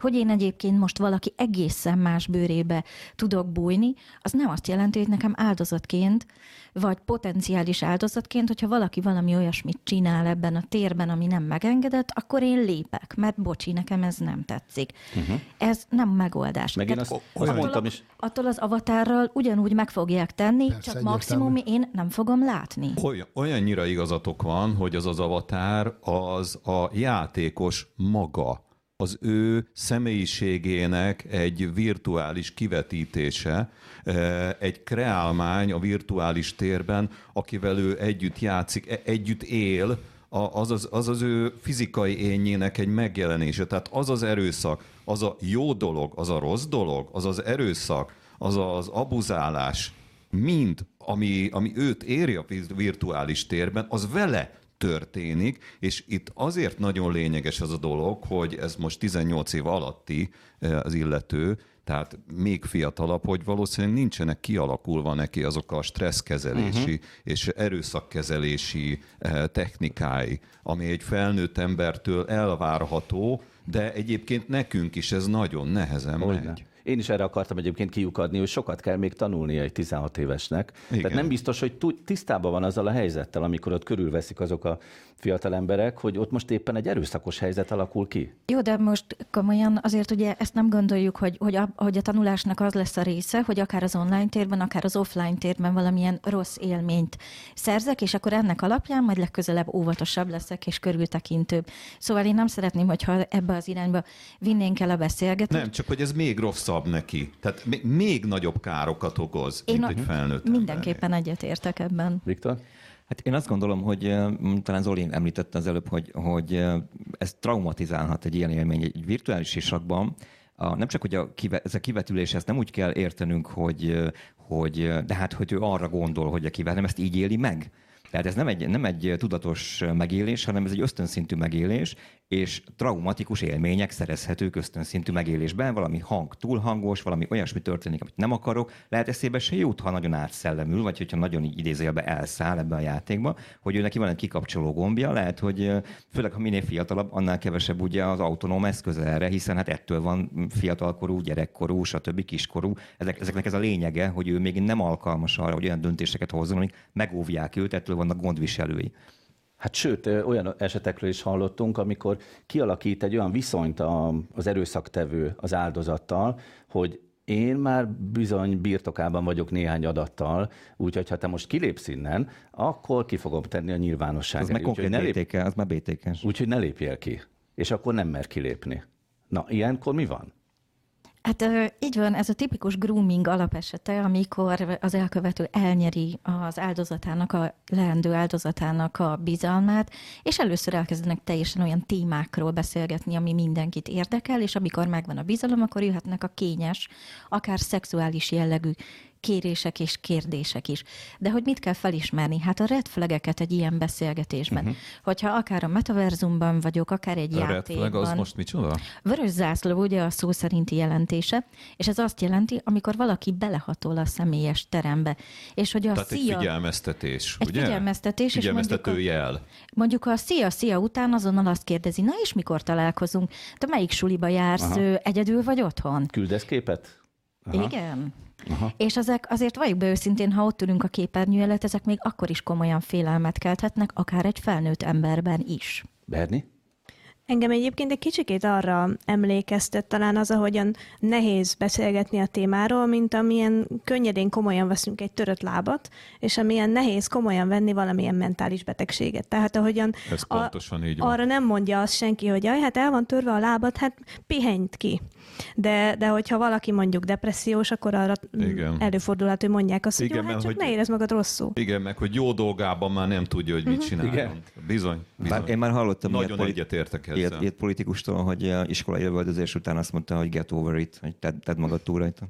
hogy én egyébként most valaki egészen más bőrébe tudok bújni, az nem azt jelenti, hogy nekem áldozatként, vagy potenciális áldozatként, hogyha valaki valami olyasmit csinál ebben a térben, ami nem megengedett, akkor én lépek, mert bocsi, nekem ez nem tetszik. Uh-huh. Ez nem megoldás. Meg én azt, azt attól mondtam is, Attól az avatárral ugyanúgy meg fogják tenni, Persze, csak egyértelmű. maximum én nem fogom látni. Olyan, olyannyira igazatok van, hogy az az avatár az a játékos maga, az ő személyiségének egy virtuális kivetítése, eh, egy kreálmány a virtuális térben, akivel ő együtt játszik, e- együtt él, az az, az az ő fizikai énjének egy megjelenése. Tehát az az erőszak, az a jó dolog, az a rossz dolog, az az erőszak, az az abuzálás, mind, ami, ami őt éri a virtuális térben, az vele történik, és itt azért nagyon lényeges ez a dolog, hogy ez most 18 év alatti eh, az illető, tehát még fiatalabb, hogy valószínűleg nincsenek kialakulva neki azok a stresszkezelési uh-huh. és erőszakkezelési eh, technikái, ami egy felnőtt embertől elvárható, de egyébként nekünk is ez nagyon nehezen Hogyne. megy. Én is erre akartam egyébként kiukadni, hogy sokat kell még tanulnia egy 16 évesnek. Igen. Tehát nem biztos, hogy tisztában van azzal a helyzettel, amikor ott körülveszik azok a fiatal emberek, hogy ott most éppen egy erőszakos helyzet alakul ki. Jó, de most komolyan azért ugye ezt nem gondoljuk, hogy, hogy, a, hogy a tanulásnak az lesz a része, hogy akár az online térben, akár az offline térben valamilyen rossz élményt szerzek, és akkor ennek alapján majd legközelebb óvatosabb leszek és körültekintőbb. Szóval én nem szeretném, hogyha ebbe az irányba vinnénk el a beszélgetést. Nem, csak hogy ez még rosszabb neki. Tehát még, még nagyobb károkat okoz, Én mint a- egy felnőtt. Mindenképpen egyetértek ebben. Viktor? Hát én azt gondolom, hogy talán Zoli említette az előbb, hogy, hogy ez traumatizálhat egy ilyen élmény egy virtuális sisakban. A, nem csak, hogy a kive, ez a kivetülés, ezt nem úgy kell értenünk, hogy, hogy de hát, hogy ő arra gondol, hogy a kivet, nem ezt így éli meg. Tehát ez nem egy, nem egy tudatos megélés, hanem ez egy ösztönszintű megélés, és traumatikus élmények szerezhetők ösztönszintű megélésben. Valami hang túlhangos, valami olyasmi történik, amit nem akarok. Lehet eszébe se jut, ha nagyon átszellemül, vagy hogyha nagyon idézőjelbe elszáll ebbe a játékba, hogy ő neki van egy kikapcsoló gombja. Lehet, hogy főleg, ha minél fiatalabb, annál kevesebb ugye az autonóm eszköze erre, hiszen hát ettől van fiatalkorú, gyerekkorú, stb. kiskorú. Ezek, ezeknek ez a lényege, hogy ő még nem alkalmas arra, hogy olyan döntéseket hozzon, amik megóvják őt, ettől vannak gondviselői. Hát sőt, olyan esetekről is hallottunk, amikor kialakít egy olyan viszonyt a, az erőszaktevő az áldozattal, hogy én már bizony birtokában vagyok néhány adattal, úgyhogy ha te most kilépsz innen, akkor ki fogom tenni a nyilvánosság elé. meg konkrét lép, BTK, az már BTK-s. úgyhogy ne lépjél ki. És akkor nem mer kilépni. Na, ilyenkor mi van? Hát így van, ez a tipikus grooming alapesete, amikor az elkövető elnyeri az áldozatának, a leendő áldozatának a bizalmát, és először elkezdenek teljesen olyan témákról beszélgetni, ami mindenkit érdekel, és amikor megvan a bizalom, akkor jöhetnek a kényes, akár szexuális jellegű kérések és kérdések is. De hogy mit kell felismerni? Hát a red flageket egy ilyen beszélgetésben. Uh-huh. Hogyha akár a metaverzumban vagyok, akár egy A red játékban. flag az most micsoda? Vörös zászló ugye a szó szerinti jelentése, és ez azt jelenti, amikor valaki belehatol a személyes terembe. És hogy a Tehát egy szia, figyelmeztetés, Egy ugye? figyelmeztetés, és Figyelmeztető mondjuk a- jel. mondjuk a szia, szia után azonnal azt kérdezi, na és mikor találkozunk? Te melyik suliba jársz. Aha. egyedül vagy otthon? Küldesz képet? Aha. Igen. Aha. És ezek azért valljuk be őszintén, ha ott ülünk a képernyő előtt, ezek még akkor is komolyan félelmet kelthetnek, akár egy felnőtt emberben is. Berni? Engem egyébként egy kicsikét arra emlékeztet talán az, ahogyan nehéz beszélgetni a témáról, mint amilyen könnyedén komolyan veszünk egy törött lábat, és amilyen nehéz komolyan venni valamilyen mentális betegséget. Tehát ahogyan Ez pontosan így van. arra nem mondja azt senki, hogy jaj, hát el van törve a lábad, hát pihenjt ki. De, de hogyha valaki mondjuk depressziós, akkor arra Igen. előfordulhat, hogy mondják azt, hogy Igen, jó, hát mert csak hogy- ne érezd magad rosszul. Igen, meg hogy jó dolgában már nem tudja, hogy mit csináljon. Igen. Bizony, bizony. Bár én már hallottam Nagyon ilyet, poli- egyetértek ezzel. ilyet, ilyet politikustól, hogy a iskolai lövöldözés után azt mondta, hogy get over it, hogy tedd, tedd magad túl rajta.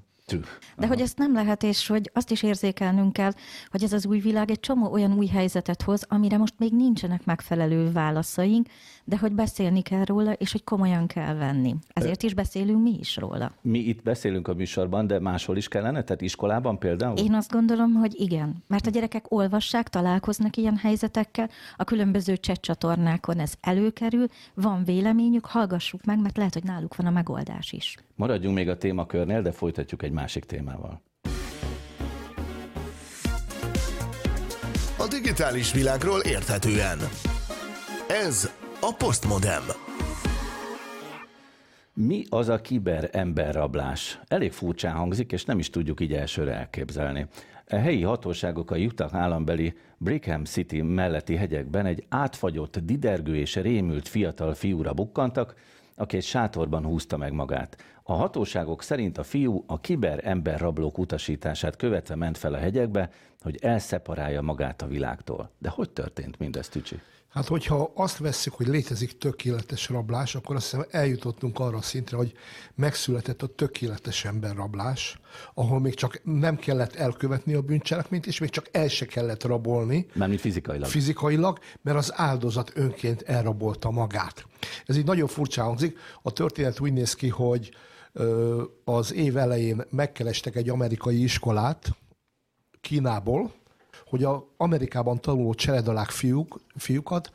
De hogy ezt nem lehet, és hogy azt is érzékelnünk kell, hogy ez az új világ egy csomó olyan új helyzetet hoz, amire most még nincsenek megfelelő válaszaink, de hogy beszélni kell róla, és hogy komolyan kell venni. Ezért is beszélünk mi is róla. Mi itt beszélünk a műsorban, de máshol is kellene? Tehát iskolában például? Én azt gondolom, hogy igen, mert a gyerekek olvassák, találkoznak ilyen helyzetekkel, a különböző chat csatornákon ez előkerül, van véleményük, hallgassuk meg, mert lehet, hogy náluk van a megoldás is. Maradjunk még a témakörnél, de folytatjuk egy másik témával. A digitális világról érthetően. Ez a Postmodem. Mi az a kiber emberrablás? Elég furcsán hangzik, és nem is tudjuk így elsőre elképzelni. A helyi hatóságok a Utah állambeli Brigham City melletti hegyekben egy átfagyott, didergő és rémült fiatal fiúra bukkantak, aki egy sátorban húzta meg magát. A hatóságok szerint a fiú a kiber emberrablók utasítását követve ment fel a hegyekbe, hogy elszeparálja magát a világtól. De hogy történt mindez, Tücsi? Hát, hogyha azt vesszük, hogy létezik tökéletes rablás, akkor azt hiszem eljutottunk arra a szintre, hogy megszületett a tökéletes emberrablás, ahol még csak nem kellett elkövetni a bűncselekményt, és még csak el se kellett rabolni, Mármint fizikailag. fizikailag, mert az áldozat önként elrabolta magát. Ez így nagyon furcsa hangzik. A történet úgy néz ki, hogy az év elején megkerestek egy amerikai iskolát Kínából, hogy a Amerikában tanuló cseredalák fiúk, fiúkat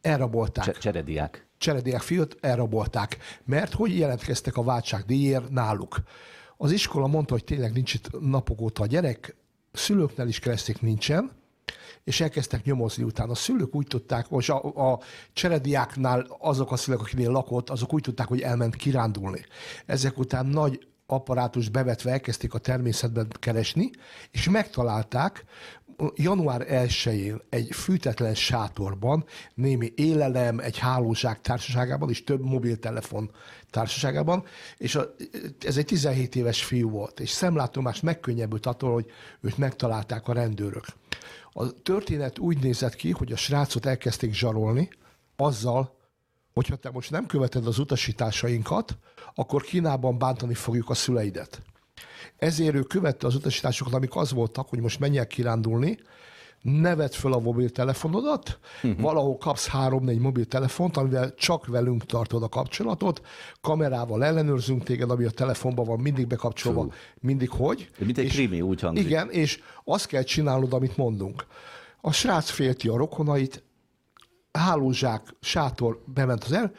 elrabolták Cse- cserediák. cserediák fiút elrabolták, mert hogy jelentkeztek a váltság díjért náluk. Az iskola mondta, hogy tényleg nincs itt napok óta a gyerek, szülőknél is keresték, nincsen, és elkezdtek nyomozni utána. A szülők úgy tudták, most a, a cserediáknál azok a szülők, akinél lakott, azok úgy tudták, hogy elment kirándulni. Ezek után nagy apparátus bevetve elkezdték a természetben keresni, és megtalálták január 1-én egy fűtetlen sátorban, némi élelem, egy hálózsák társaságában, és több mobiltelefon társaságában, és a, ez egy 17 éves fiú volt, és szemlátomás megkönnyebbült attól, hogy őt megtalálták a rendőrök. A történet úgy nézett ki, hogy a srácot elkezdték zsarolni, azzal, hogyha te most nem követed az utasításainkat, akkor Kínában bántani fogjuk a szüleidet. Ezért ő követte az utasításokat, amik az voltak, hogy most menjél kirándulni, ne vedd föl a mobiltelefonodat, uh-huh. valahol kapsz három-négy mobiltelefont, amivel csak velünk tartod a kapcsolatot, kamerával ellenőrzünk téged, ami a telefonban van mindig bekapcsolva, Fú. mindig hogy. Mint egy És- krimi, úgy hangzik. Igen, és azt kell csinálnod, amit mondunk. A srác félti a rokonait, hálózsák, sátor bement az el,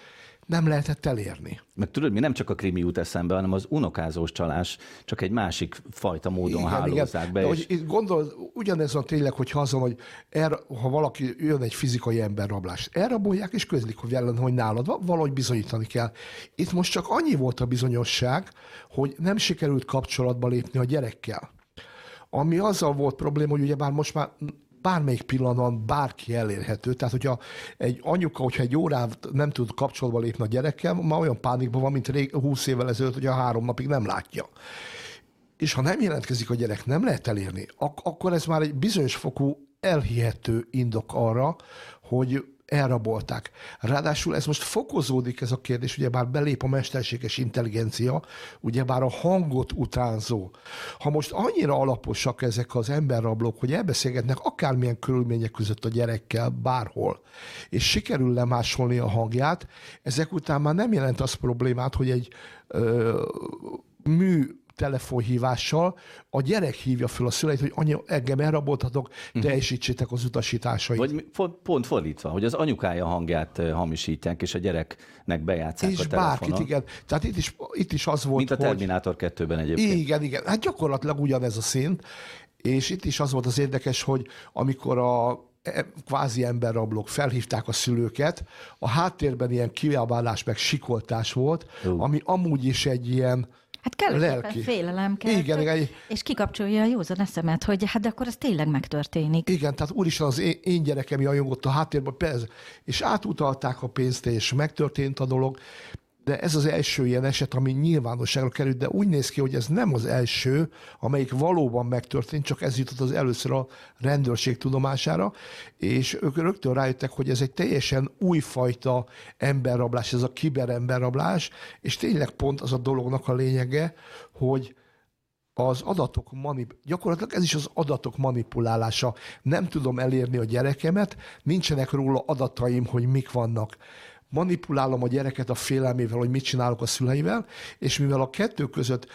nem lehetett elérni. Meg tudod, mi nem csak a krimi jut eszembe, hanem az unokázós csalás, csak egy másik fajta módon igen, hálózzák be. De És... hogy gondol, ugyanez van tényleg, hogyha azon, hogy er, ha valaki jön egy fizikai emberrablás, elrabolják és közlik, hogy jelen, hogy nálad van, valahogy bizonyítani kell. Itt most csak annyi volt a bizonyosság, hogy nem sikerült kapcsolatba lépni a gyerekkel. Ami azzal volt probléma, hogy ugyebár most már bármelyik pillanatban bárki elérhető. Tehát, hogyha egy anyuka, hogyha egy órát nem tud kapcsolatba lépni a gyerekkel, már olyan pánikban van, mint rég, 20 évvel ezelőtt, hogy a három napig nem látja. És ha nem jelentkezik a gyerek, nem lehet elérni, ak- akkor ez már egy bizonyos fokú elhihető indok arra, hogy elrabolták. Ráadásul ez most fokozódik ez a kérdés, ugyebár belép a mesterséges intelligencia, ugyebár a hangot utánzó. Ha most annyira alaposak ezek az emberrablók, hogy elbeszélgetnek akármilyen körülmények között a gyerekkel bárhol, és sikerül lemásolni a hangját, ezek után már nem jelent az problémát, hogy egy ö, mű telefonhívással a gyerek hívja fel a szüleit, hogy anya, engem elraboltatok, teljesítsétek az utasításait. Vagy pont fordítva, hogy az anyukája hangját hamisítják, és a gyereknek bejátszák és a telefonon. bárkit, igen. Tehát itt is, itt is az volt, Mint a hogy... Terminátor 2-ben egyébként. Igen, igen. Hát gyakorlatilag ugyanez a szint, és itt is az volt az érdekes, hogy amikor a e, kvázi emberrablók felhívták a szülőket, a háttérben ilyen kiabálás meg sikoltás volt, uh. ami amúgy is egy ilyen Hát kell lelki. félelem kell, igen, igen, és kikapcsolja a józan eszemet, hogy hát de akkor ez tényleg megtörténik. Igen, tehát úristen az én, én gyerekem jajongott a háttérben, persze, és átutalták a pénzt, és megtörtént a dolog, de ez az első ilyen eset, ami nyilvánosságra került, de úgy néz ki, hogy ez nem az első, amelyik valóban megtörtént, csak ez jutott az először a rendőrség tudomására, és ők rögtön rájöttek, hogy ez egy teljesen újfajta emberrablás, ez a kiberemberrablás, és tényleg pont az a dolognak a lényege, hogy az adatok manip... gyakorlatilag ez is az adatok manipulálása. Nem tudom elérni a gyerekemet, nincsenek róla adataim, hogy mik vannak manipulálom a gyereket a félelmével, hogy mit csinálok a szüleivel, és mivel a kettő között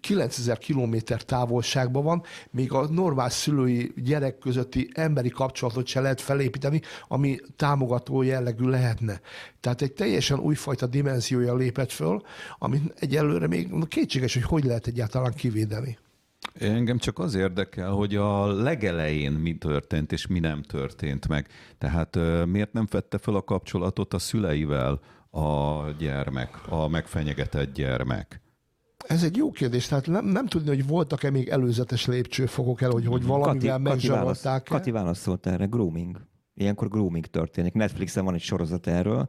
9000 kilométer távolságban van, még a normál szülői gyerek közötti emberi kapcsolatot se lehet felépíteni, ami támogató jellegű lehetne. Tehát egy teljesen újfajta dimenziója lépett föl, amit egyelőre még kétséges, hogy hogy lehet egyáltalán kivédeni. Engem csak az érdekel, hogy a legelején mi történt és mi nem történt meg. Tehát miért nem vette fel a kapcsolatot a szüleivel a gyermek, a megfenyegetett gyermek? Ez egy jó kérdés, tehát nem, nem tudni, hogy voltak-e még előzetes lépcsőfokok el, hogy, hogy valamivel megzsarolták Kati, Kati válaszolt erre, grooming. Ilyenkor grooming történik. Netflixen van egy sorozat erről,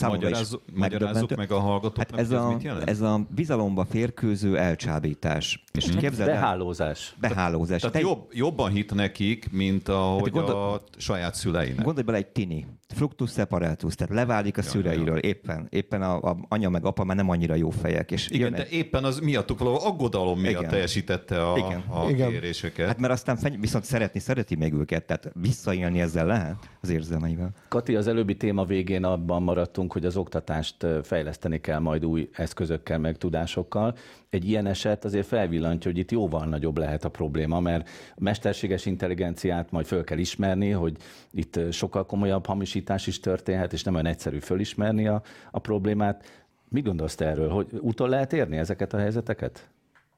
Magyarázzuk, magyarázzuk meg a hallgatóknak, hát ez, a, mit jelent? ez a bizalomba férkőző elcsábítás. És mm. képzeld Behálózás. Behálózás. Tehát Te... jobb, jobban hit nekik, mint ahogy hát gondol... a saját szüleinek. Gondolj bele egy tini. Fructus separatus, tehát leválik a szüleiről ja. éppen. Éppen a, a, anya meg apa már nem annyira jó fejek. És Igen, de éppen az miattuk való aggodalom miatt Igen. teljesítette a, Igen. a Igen. kéréseket. Hát mert aztán feny- viszont szeretni, szereti még őket, tehát visszaélni ezzel lehet az érzelmeivel. Kati, az előbbi téma végén abban abban maradtunk, hogy az oktatást fejleszteni kell majd új eszközökkel, meg tudásokkal. Egy ilyen eset azért felvillantja, hogy itt jóval nagyobb lehet a probléma, mert mesterséges intelligenciát majd föl kell ismerni, hogy itt sokkal komolyabb hamisítás is történhet, és nem olyan egyszerű fölismerni a, a problémát. Mi gondolsz te erről, hogy utol lehet érni ezeket a helyzeteket?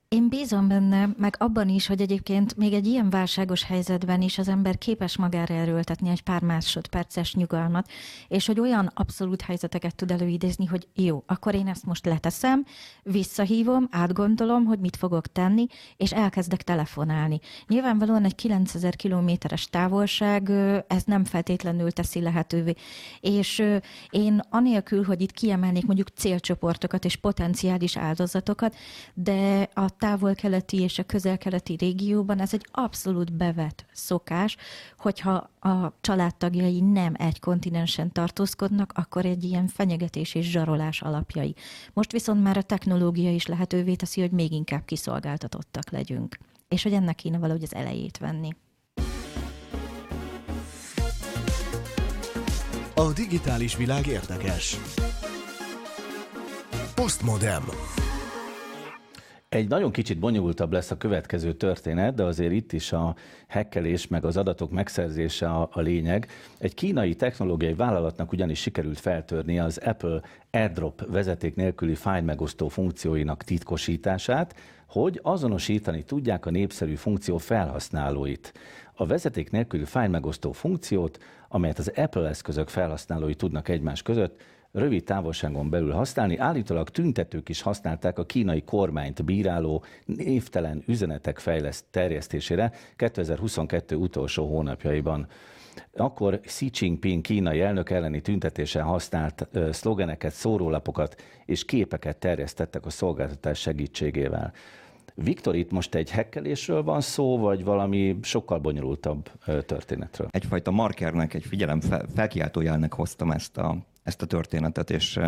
Én bízom benne, meg abban is, hogy egyébként még egy ilyen válságos helyzetben is az ember képes magára erőltetni egy pár másodperces nyugalmat, és hogy olyan abszolút helyzeteket tud előidézni, hogy jó, akkor én ezt most leteszem, visszahívom, átgondolom, hogy mit fogok tenni, és elkezdek telefonálni. Nyilvánvalóan egy 9000 kilométeres távolság ez nem feltétlenül teszi lehetővé. És én anélkül, hogy itt kiemelnék mondjuk célcsoportokat és potenciális áldozatokat, de a távol-keleti és a közel-keleti régióban ez egy abszolút bevett szokás, hogyha a családtagjai nem egy kontinensen tartózkodnak, akkor egy ilyen fenyegetés és zsarolás alapjai. Most viszont már a technológia is lehetővé teszi, hogy még inkább kiszolgáltatottak legyünk. És hogy ennek kéne valahogy az elejét venni. A digitális világ érdekes. Postmodem. Egy nagyon kicsit bonyolultabb lesz a következő történet, de azért itt is a hekkelés meg az adatok megszerzése a, a lényeg. Egy kínai technológiai vállalatnak ugyanis sikerült feltörni az Apple AirDrop vezeték nélküli fájlmegosztó funkcióinak titkosítását, hogy azonosítani tudják a népszerű funkció felhasználóit. A vezeték nélküli fájlmegosztó funkciót, amelyet az Apple eszközök felhasználói tudnak egymás között, rövid távolságon belül használni. Állítólag tüntetők is használták a kínai kormányt bíráló névtelen üzenetek fejleszt terjesztésére 2022 utolsó hónapjaiban. Akkor Xi Jinping kínai elnök elleni tüntetésen használt szlogeneket, szórólapokat és képeket terjesztettek a szolgáltatás segítségével. Viktor, itt most egy hekkelésről van szó, vagy valami sokkal bonyolultabb történetről? Egyfajta markernek, egy figyelem fel, felkiáltójelnek hoztam ezt a ezt a történetet, és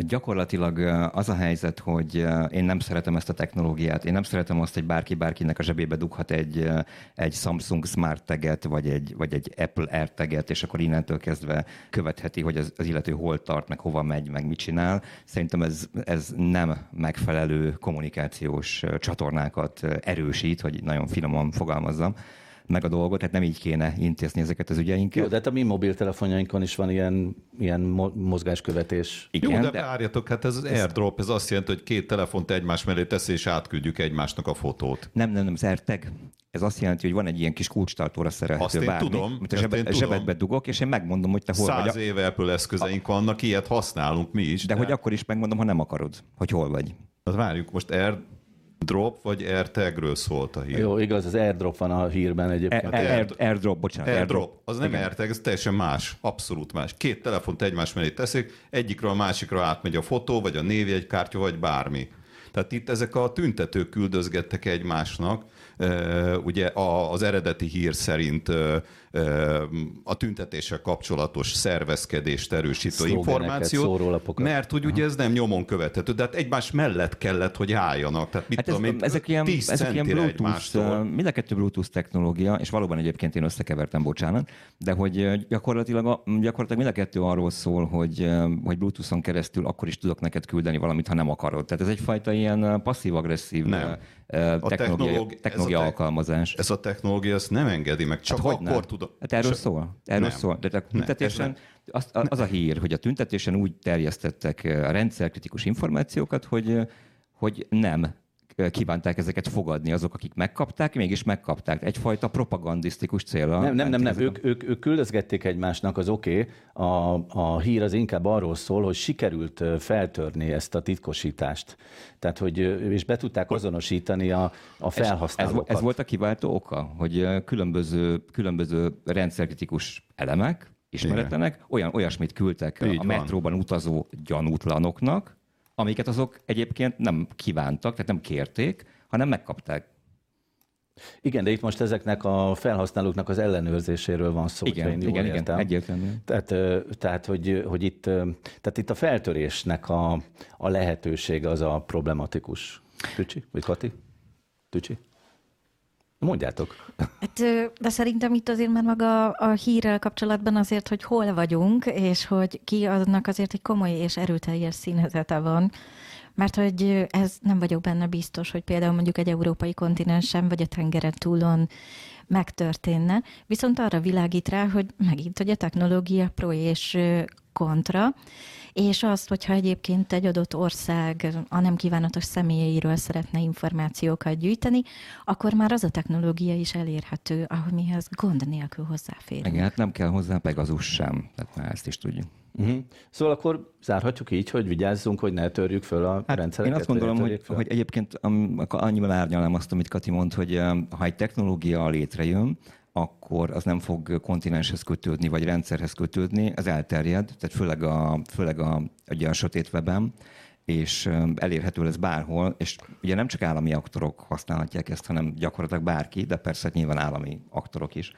Gyakorlatilag az a helyzet, hogy én nem szeretem ezt a technológiát, én nem szeretem azt, hogy bárki bárkinek a zsebébe dughat egy, egy Samsung Smart taget, vagy egy, vagy egy Apple Air taget, és akkor innentől kezdve követheti, hogy az, az illető hol tart, meg hova megy, meg mit csinál. Szerintem ez, ez nem megfelelő kommunikációs csatornákat erősít, hogy nagyon finoman fogalmazzam meg a dolgot, tehát nem így kéne intézni ezeket az ügyeinket. Jó, de hát a mi mobiltelefonjainkon is van ilyen, ilyen mozgáskövetés. Igen, Jó, de, de várjatok, hát ez az airdrop, ez azt jelenti, hogy két telefont egymás mellé teszi, és átküldjük egymásnak a fotót. Nem, nem, nem, az AirTag. Ez azt jelenti, hogy van egy ilyen kis kulcstartóra szerelhető azt én bármi, tudom, mint a tudom. zsebedbe dugok, és én megmondom, hogy te hol Száz vagy. éve Apple eszközeink vannak, ilyet használunk mi is. De hogy akkor is megmondom, ha nem akarod, hogy hol vagy. Hát várjuk, most AirDrop vagy AirTagről szólt a hír? Jó, igaz, az airdrop van a hírben egyébként. Air, air, airdrop, bocsánat. AirDrop, az nem Igen. AirTag, ez teljesen más, abszolút más. Két telefont egymás mellé teszik, egyikről a másikra átmegy a fotó, vagy a névjegykártya, vagy bármi. Tehát itt ezek a tüntetők küldözgettek egymásnak, ugye a, az eredeti hír szerint a tüntetéssel kapcsolatos szervezkedést erősítő információt, mert hogy ugye ez nem nyomon követhető, de hát egymás mellett kellett, hogy álljanak. Tehát mit Hát ez, tudom én, ezek ilyen, 10 ezek ilyen Bluetooth, mind a kettő Bluetooth technológia, és valóban egyébként én összekevertem, bocsánat, de hogy gyakorlatilag, a, gyakorlatilag mind a kettő arról szól, hogy, hogy Bluetooth-on keresztül akkor is tudok neked küldeni valamit, ha nem akarod. Tehát ez egyfajta ilyen passzív-agresszív technológia, technológi- technológia ez a te- alkalmazás. Ez a technológia ezt nem engedi meg, csak Hát hát hogyne? Tudom. Hát erről szól. Erről Nem. szól. De a tüntetésen, az, az a hír, hogy a tüntetésen úgy terjesztettek eh, a rendszerkritikus információkat, hogy, eh, hogy nem kívánták ezeket fogadni azok, akik megkapták, mégis megkapták. Egyfajta propagandisztikus célra. Nem, nem, nem, nem. Ők, ők, ők küldözgették egymásnak, az oké. Okay. A, a hír az inkább arról szól, hogy sikerült feltörni ezt a titkosítást. Tehát, hogy és be tudták azonosítani a, a Ez, ez, felhasználókat. ez volt a kiváltó oka, hogy különböző, különböző rendszerkritikus elemek, ismeretlenek, olyan, olyasmit küldtek Így a van. metróban utazó gyanútlanoknak, amiket azok egyébként nem kívántak, tehát nem kérték, hanem megkapták. Igen, de itt most ezeknek a felhasználóknak az ellenőrzéséről van szó, Igen, én igen, igen, egyértelmű. Tehát, tehát, hogy, hogy itt, tehát itt a feltörésnek a, a lehetősége az a problematikus. Tücsi? Vagy Kati? Tücsi? Mondjátok. Hát, de szerintem itt azért már maga a hírrel kapcsolatban azért, hogy hol vagyunk, és hogy ki aznak azért egy komoly és erőteljes színezete van. Mert hogy ez nem vagyok benne biztos, hogy például mondjuk egy európai kontinensen vagy a tengeren túlon megtörténne. Viszont arra világít rá, hogy megint, hogy a technológia pro és kontra, és azt, hogyha egyébként egy adott ország a nem kívánatos személyeiről szeretne információkat gyűjteni, akkor már az a technológia is elérhető, amihez gond nélkül hozzáférünk. Igen, hát nem kell hozzá Pegazus sem, tehát már ezt is tudjuk. Uh-huh. Szóval akkor zárhatjuk így, hogy vigyázzunk, hogy ne törjük föl a Hát rendszereket. én azt gondolom, hogy, föl. hogy egyébként annyival árnyalnám azt, amit Kati mond, hogy ha egy technológia létrejön, akkor az nem fog kontinenshez kötődni, vagy rendszerhez kötődni, ez elterjed, tehát főleg a, főleg a, ugye a sötét webben, és elérhető lesz bárhol, és ugye nem csak állami aktorok használhatják ezt, hanem gyakorlatilag bárki, de persze nyilván állami aktorok is.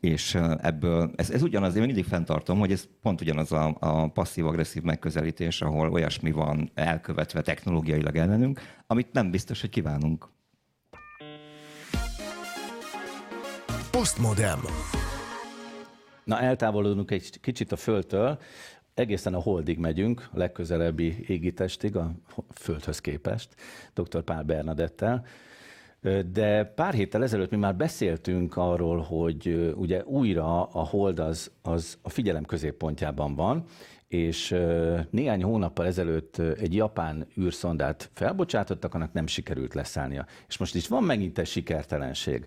És ebből, ez, ez ugyanaz, én mindig fenntartom, hogy ez pont ugyanaz a, a passzív-agresszív megközelítés, ahol olyasmi van elkövetve technológiailag ellenünk, amit nem biztos, hogy kívánunk. Postmodem. Na, eltávolodunk egy kicsit a Földtől, egészen a Holdig megyünk, a legközelebbi égitestig, a Földhöz képest, dr. Pál Bernadettel. De pár héttel ezelőtt mi már beszéltünk arról, hogy ugye újra a Hold az, az a figyelem középpontjában van, és néhány hónappal ezelőtt egy japán űrszondát felbocsátottak, annak nem sikerült leszállnia. És most is van megint egy sikertelenség.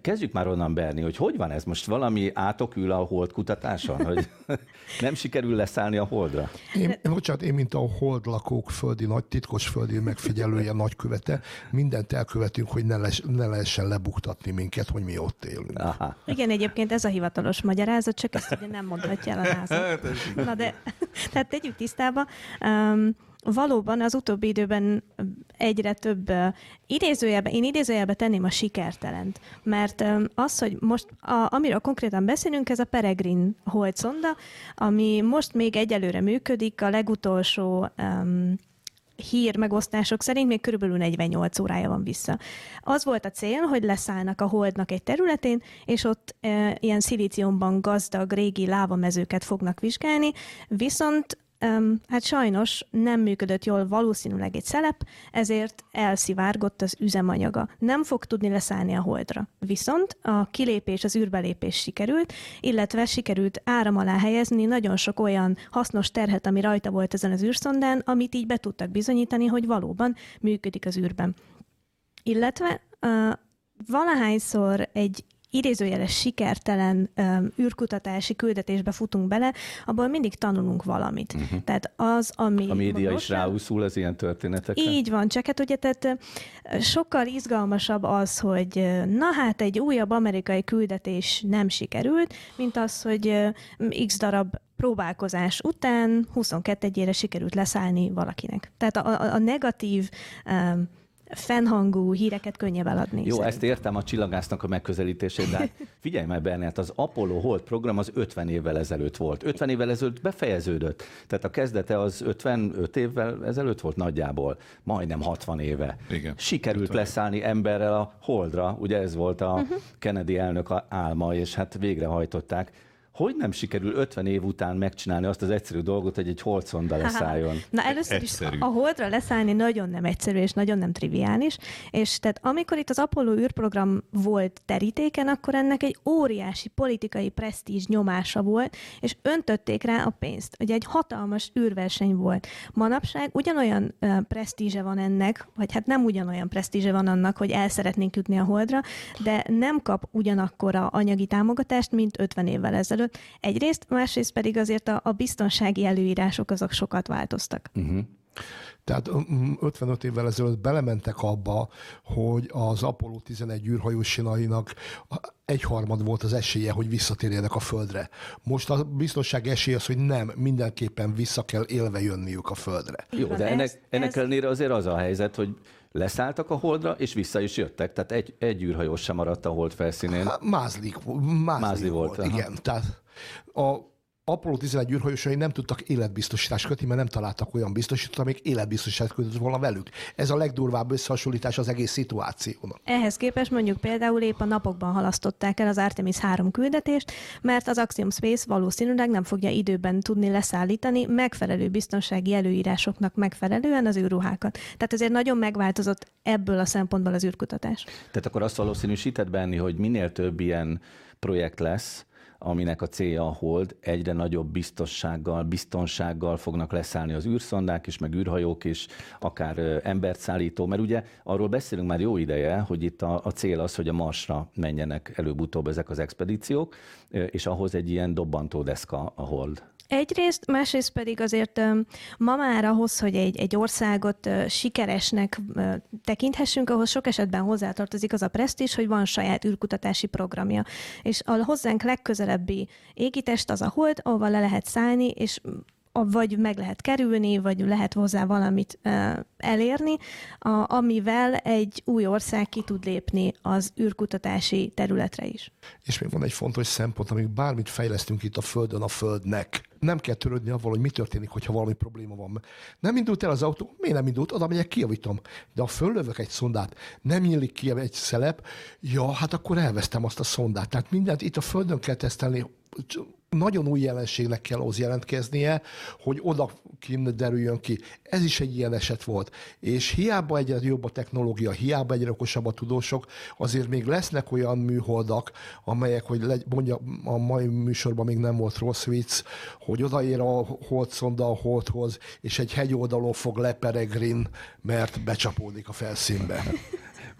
Kezdjük már onnan berni, hogy hogy van ez? Most valami átokül a hold kutatáson, hogy nem sikerül leszállni a holdra? Én, bocsánat, én, mint a holdlakók földi nagy, titkos földi megfigyelője, nagykövete, mindent elkövetünk, hogy ne, les, ne lehessen lebuktatni minket, hogy mi ott élünk. Aha. Igen, egyébként ez a hivatalos magyarázat, csak ezt ugye nem mondhatja el a NASA. Na de, tehát tegyük tisztába. Um, valóban az utóbbi időben egyre több uh, idézőjelbe, én idézőjelbe tenném a sikertelent, mert az, hogy most, a, amiről konkrétan beszélünk, ez a Peregrine holdszonda, ami most még egyelőre működik, a legutolsó um, hír megosztások szerint még körülbelül 48 órája van vissza. Az volt a cél, hogy leszállnak a holdnak egy területén, és ott e, ilyen szilíciumban gazdag régi lávamezőket fognak vizsgálni, viszont um, hát sajnos nem működött jól valószínűleg egy szelep, ezért elszivárgott az üzemanyaga. Nem fog tudni leszállni a holdra. Viszont a kilépés, az űrbelépés sikerült, illetve sikerült áram alá helyezni nagyon sok olyan hasznos terhet, ami rajta volt ezen az űrszondán, amit így be tudtak bizonyítani, hogy valóban működik az űrben. Illetve uh, valahányszor egy idézőjeles sikertelen um, űrkutatási küldetésbe futunk bele, abból mindig tanulunk valamit. Uh-huh. Tehát az, ami... A média is ráúszul az ilyen történetekre? Így van, csak hát ugye tehát sokkal izgalmasabb az, hogy na hát egy újabb amerikai küldetés nem sikerült, mint az, hogy x darab próbálkozás után 22 egyére sikerült leszállni valakinek. Tehát a, a, a negatív um, fennhangú híreket könnyebb eladni. Jó, szerintem. ezt értem a csillagásznak a megközelítését, de hát figyelj meg Bernát, az Apollo Hold program az 50 évvel ezelőtt volt. 50 évvel ezelőtt befejeződött. Tehát a kezdete az 55 évvel ezelőtt volt nagyjából, majdnem 60 éve. Igen. Sikerült 50 leszállni emberrel a Holdra, ugye ez volt a uh-huh. Kennedy elnök álma, és hát végrehajtották hogy nem sikerül 50 év után megcsinálni azt az egyszerű dolgot, hogy egy holdszonda leszálljon? Na először egyszerű. is a holdra leszállni nagyon nem egyszerű, és nagyon nem triviális, és tehát amikor itt az Apollo űrprogram volt terítéken, akkor ennek egy óriási politikai presztízs nyomása volt, és öntötték rá a pénzt. Ugye egy hatalmas űrverseny volt. Manapság ugyanolyan uh, presztízse van ennek, vagy hát nem ugyanolyan presztízse van annak, hogy el szeretnénk jutni a holdra, de nem kap ugyanakkora anyagi támogatást, mint 50 évvel ezelőtt ezelőtt. Egyrészt, másrészt pedig azért a, a biztonsági előírások azok sokat változtak. Uh-huh. Tehát 55 évvel ezelőtt belementek abba, hogy az Apollo 11 űrhajósinainak egyharmad volt az esélye, hogy visszatérjenek a Földre. Most a biztonság esélye az, hogy nem, mindenképpen vissza kell élve jönniük a Földre. Jó, de ennek, ennek ellenére azért az a helyzet, hogy leszálltak a holdra, és vissza is jöttek. Tehát egy, egy űrhajós sem maradt a hold felszínén. Mázlik, mázli, mázli volt. volt igen, tehát a Apollo 11 űrhajósai nem tudtak életbiztosítást kötni, mert nem találtak olyan biztosítót, amik életbiztosítást kötött volna velük. Ez a legdurvább összehasonlítás az egész szituációnak. Ehhez képest mondjuk például épp a napokban halasztották el az Artemis 3 küldetést, mert az Axiom Space valószínűleg nem fogja időben tudni leszállítani megfelelő biztonsági előírásoknak megfelelően az űrruhákat. Tehát ezért nagyon megváltozott ebből a szempontból az űrkutatás. Tehát akkor azt valószínűsített benni, hogy minél több ilyen projekt lesz, aminek a célja a hold, egyre nagyobb biztossággal, biztonsággal fognak leszállni az űrszondák is, meg űrhajók is, akár embert szállító, mert ugye arról beszélünk már jó ideje, hogy itt a, a cél az, hogy a Marsra menjenek előbb-utóbb ezek az expedíciók, és ahhoz egy ilyen dobbantódeszka a hold. Egyrészt, másrészt pedig azért ma már ahhoz, hogy egy, egy országot sikeresnek tekinthessünk, ahhoz sok esetben hozzátartozik az a presztis, hogy van saját űrkutatási programja. És a hozzánk legközelebbi égitest az a hold, ahova le lehet szállni, és vagy meg lehet kerülni, vagy lehet hozzá valamit elérni, a, amivel egy új ország ki tud lépni az űrkutatási területre is. És még van egy fontos szempont, amíg bármit fejlesztünk itt a Földön a Földnek. Nem kell törődni avval, hogy mi történik, hogyha valami probléma van. Nem indult el az autó, miért nem indult? Oda megyek, kijavítom. De ha föllövök egy szondát, nem nyílik ki egy szelep, ja, hát akkor elvesztem azt a szondát. Tehát mindent itt a Földön kell tesztelni, nagyon új jelenségnek kell ahhoz jelentkeznie, hogy oda derüljön ki. Ez is egy ilyen eset volt. És hiába egyre jobb a technológia, hiába egyre okosabb a tudósok, azért még lesznek olyan műholdak, amelyek, hogy legy, mondja, a mai műsorban még nem volt rossz vicc, hogy odaér a holdszonda a holdhoz, és egy hegyoldalon fog leperegrin, mert becsapódik a felszínbe.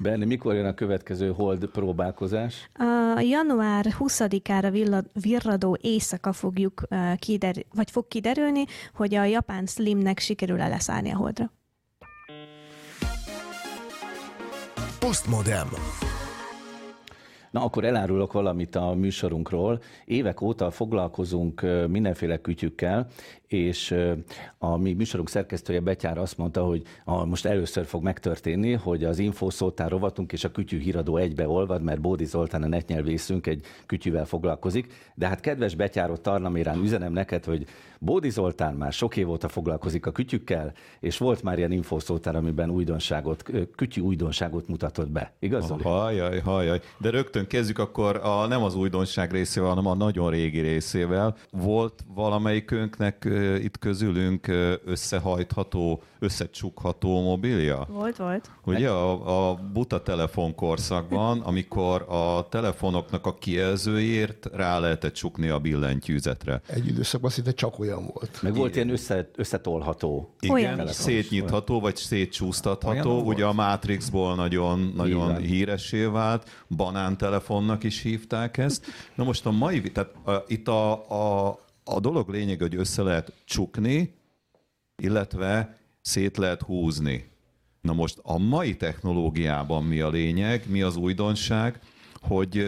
Benni, mikor jön a következő hold próbálkozás? A január 20-ára virradó éjszaka fogjuk kider- vagy fog kiderülni, hogy a japán Slimnek sikerül-e leszállni a holdra. Postmodem. Na, akkor elárulok valamit a műsorunkról. Évek óta foglalkozunk mindenféle kütyükkel, és a mi műsorunk szerkesztője Betyár azt mondta, hogy a, most először fog megtörténni, hogy az infószótár rovatunk és a kütyű híradó egybe olvad, mert Bódi Zoltán a netnyelvészünk egy kütyűvel foglalkozik. De hát kedves Betyárot Tarnamérán üzenem neked, hogy Bódi Zoltán már sok év óta foglalkozik a kütyükkel, és volt már ilyen infószótár, amiben újdonságot, kütyű újdonságot mutatott be. Igaz, Zoli? Hajjaj, hajjaj. De rögtön kezdjük akkor a, nem az újdonság részével, hanem a nagyon régi részével. Volt valamelyikünknek itt közülünk összehajtható, összecsukható mobilja? Volt, volt. Ugye a, a buta telefonkorszakban, amikor a telefonoknak a kijelzőért rá lehetett csukni a billentyűzetre. Egy időszakban szinte csak olyan volt. Meg volt ilyen össze, összetolható. Igen, Olyan szétnyitható, vagy szétcsúsztatható. Olyan Ugye a volt? Matrixból nagyon, nagyon van. híressé vált, banántelefonnak is hívták ezt. Na most a mai, tehát a, itt a, a, a dolog lényeg, hogy össze lehet csukni, illetve szét lehet húzni. Na most a mai technológiában mi a lényeg, mi az újdonság, hogy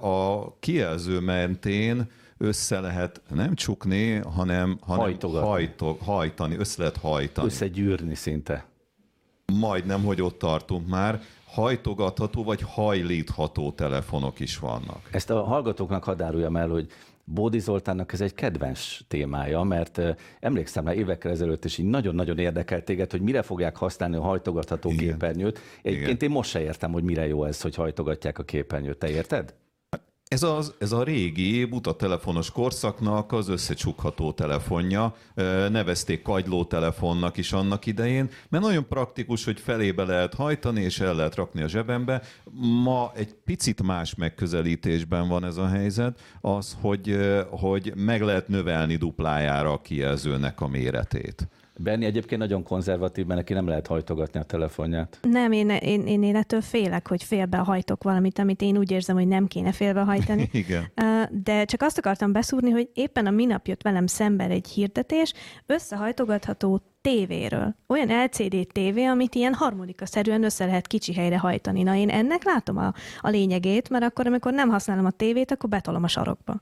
a kijelző mentén össze lehet nem csukni, hanem, hanem Hajtogatni. hajtog, hajtani, össze lehet hajtani. Összegyűrni szinte. Majdnem, hogy ott tartunk már. Hajtogatható vagy hajlítható telefonok is vannak. Ezt a hallgatóknak hadd el, hogy Bódi Zoltánnak ez egy kedvenc témája, mert emlékszem rá évekkel ezelőtt is így nagyon-nagyon érdekelt téged, hogy mire fogják használni a hajtogatható Igen. képernyőt. Egyébként Igen. én most se értem, hogy mire jó ez, hogy hajtogatják a képernyőt. Te érted? Ez, az, ez a régi buta telefonos korszaknak az összecsukható telefonja. Nevezték kagyló telefonnak is annak idején, mert nagyon praktikus, hogy felébe lehet hajtani, és el lehet rakni a zsebembe. Ma egy picit más megközelítésben van ez a helyzet, az, hogy, hogy meg lehet növelni duplájára a kijelzőnek a méretét. Berni egyébként nagyon konzervatív, mert neki nem lehet hajtogatni a telefonját. Nem, én, én, én, én ettől félek, hogy félbehajtok valamit, amit én úgy érzem, hogy nem kéne félbehajtani. Igen. De csak azt akartam beszúrni, hogy éppen a minap jött velem szemben egy hirdetés összehajtogatható tévéről. Olyan LCD tévé, amit ilyen harmonikaszerűen össze lehet kicsi helyre hajtani. Na én ennek látom a, a lényegét, mert akkor, amikor nem használom a tévét, akkor betolom a sarokba.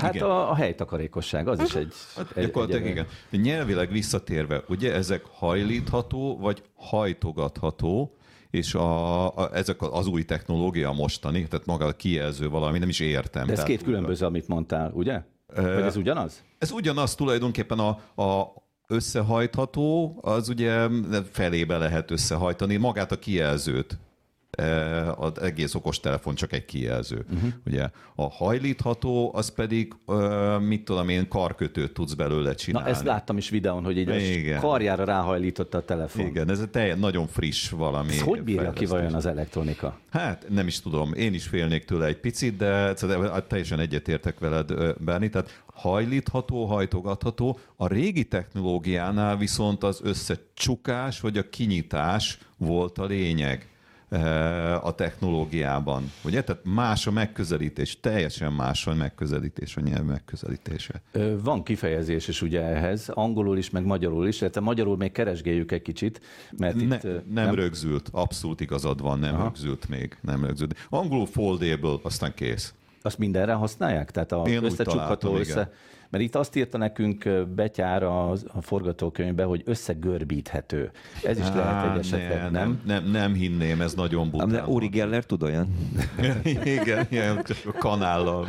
Hát Igen. a, a helytakarékosság, az is egy... Hát egy, gyakorlatilag egy igen. Nyelvileg visszatérve, ugye ezek hajlítható vagy hajtogatható, és a, a, ezek az új technológia mostani, tehát maga a kijelző valami, nem is értem. De ez Tehát két különböző, amit mondtál, ugye? Vagy ez ugyanaz? Ez ugyanaz tulajdonképpen a, a összehajtható, az ugye felébe lehet összehajtani magát a kijelzőt. Eh, Az egész okos telefon csak egy kijelző. Uh-huh. Ugye a hajlítható, az pedig, ö, mit tudom én, karkötőt tudsz belőle Na, csinálni. ezt láttam is videón, hogy így a Igen. karjára ráhajlította a telefon. Igen, ez egy nagyon friss valami. Ezt hogy bírja ki vajon az elektronika? Hát nem is tudom, én is félnék tőle egy picit, de de teljesen egyetértek veled, ö, Berni. Tehát hajlítható, hajtogatható. A régi technológiánál viszont az összecsukás vagy a kinyitás volt a lényeg eh, a technológiában. Ugye? Tehát más a megközelítés, teljesen más a megközelítés, a nyelv megközelítése. Van kifejezés is ugye ehhez, angolul is, meg magyarul is, illetve magyarul még keresgéljük egy kicsit, mert Ne, itt... nem, nem rögzült, abszolút igazad van, nem Aha. Rögzült még, nem rögzült. Angolul foldable, aztán kész. Azt mindenre használják? Tehát a Én összecsukható össze... igen. Mert itt azt írta nekünk Betyár a, a forgatókönyvbe, hogy összegörbíthető. Ez is lehet Á, egy esetleg, ne, nem? nem, nem, nem hinném, ez nagyon bután. De Uri Geller tud olyan? igen, ilyen kanállal.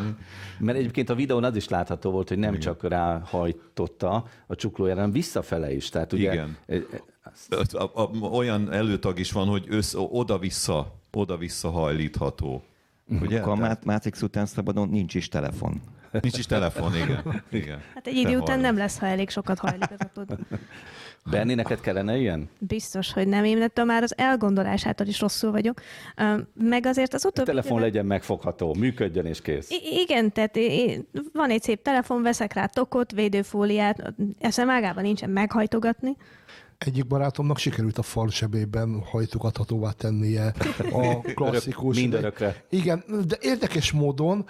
Mert egyébként a videón az is látható volt, hogy nem csak ráhajtotta a csuklójára, hanem visszafele is. Tehát ugye, Igen. ö, A, a, olyan előtag is van, hogy össze, oda-vissza, oda-vissza hajlítható. Ugye? Akkor a Mát- Matrix után szabadon nincs is telefon. Nincs is telefon, igen. igen. Hát egy idő Te után hallod. nem lesz, ha elég sokat hajlítgatod. Berni, neked kellene ilyen? Biztos, hogy nem. Én ettől már az elgondolásától is rosszul vagyok. Meg azért az A utóbbi... telefon időben- legyen megfogható, működjön és kész. I- igen, tehát én- van egy szép telefon, veszek rá tokot, védőfóliát, eszem ágában nincsen meghajtogatni. Egyik barátomnak sikerült a falsebében hajtogathatóvá tennie a klasszikus... Mindörökre. Igen, de érdekes módon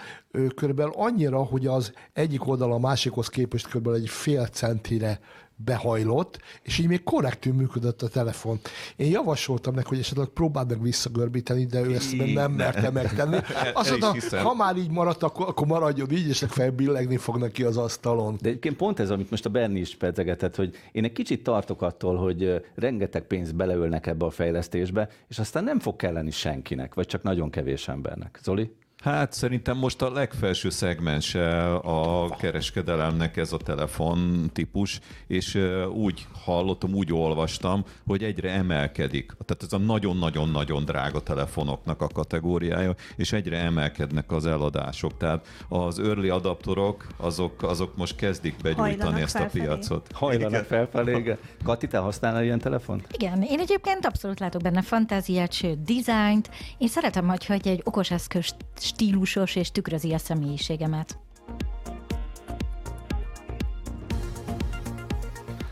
körülbelül annyira, hogy az egyik oldal a másikhoz képest körülbelül egy fél centire behajlott, és így még korrektül működött a telefon. Én javasoltam neki, hogy esetleg próbáld meg visszagörbíteni, de ő ezt nem ne. merte megtenni. Azt mondta, ha már így maradt, akkor, akkor maradjon így, és legfeljebb billegni fog neki az asztalon. De egyébként pont ez, amit most a Berni is pedzegetett, hogy én egy kicsit tartok attól, hogy rengeteg pénzt beleölnek ebbe a fejlesztésbe, és aztán nem fog kelleni senkinek, vagy csak nagyon kevés embernek. Zoli? Hát szerintem most a legfelső szegmense a kereskedelemnek ez a telefon típus, és úgy hallottam, úgy olvastam, hogy egyre emelkedik. Tehát ez a nagyon-nagyon-nagyon drága telefonoknak a kategóriája, és egyre emelkednek az eladások. Tehát az early adaptorok, azok, azok most kezdik begyújtani Hajlanak ezt felfelé. a piacot. Hajlanak felfelé. igen. Kati, te használnál ilyen telefont? Igen, én egyébként abszolút látok benne fantáziát, sőt, dizájnt. Én szeretem, hogyha egy, egy okos eszköz stílusos és tükrözi a személyiségemet.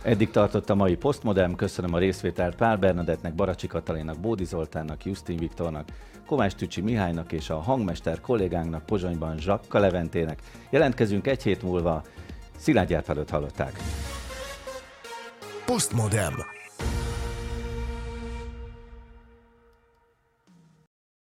Eddig tartott a mai Postmodern, köszönöm a részvételt Pál Bernadettnek, Baracsi Katalinnak, Bódi Zoltánnak, Justin Viktornak, Kovács Tücsi Mihálynak és a hangmester kollégánknak Pozsonyban Zsakka Leventének. Jelentkezünk egy hét múlva, Szilágy Árpádot hallották. Postmodern.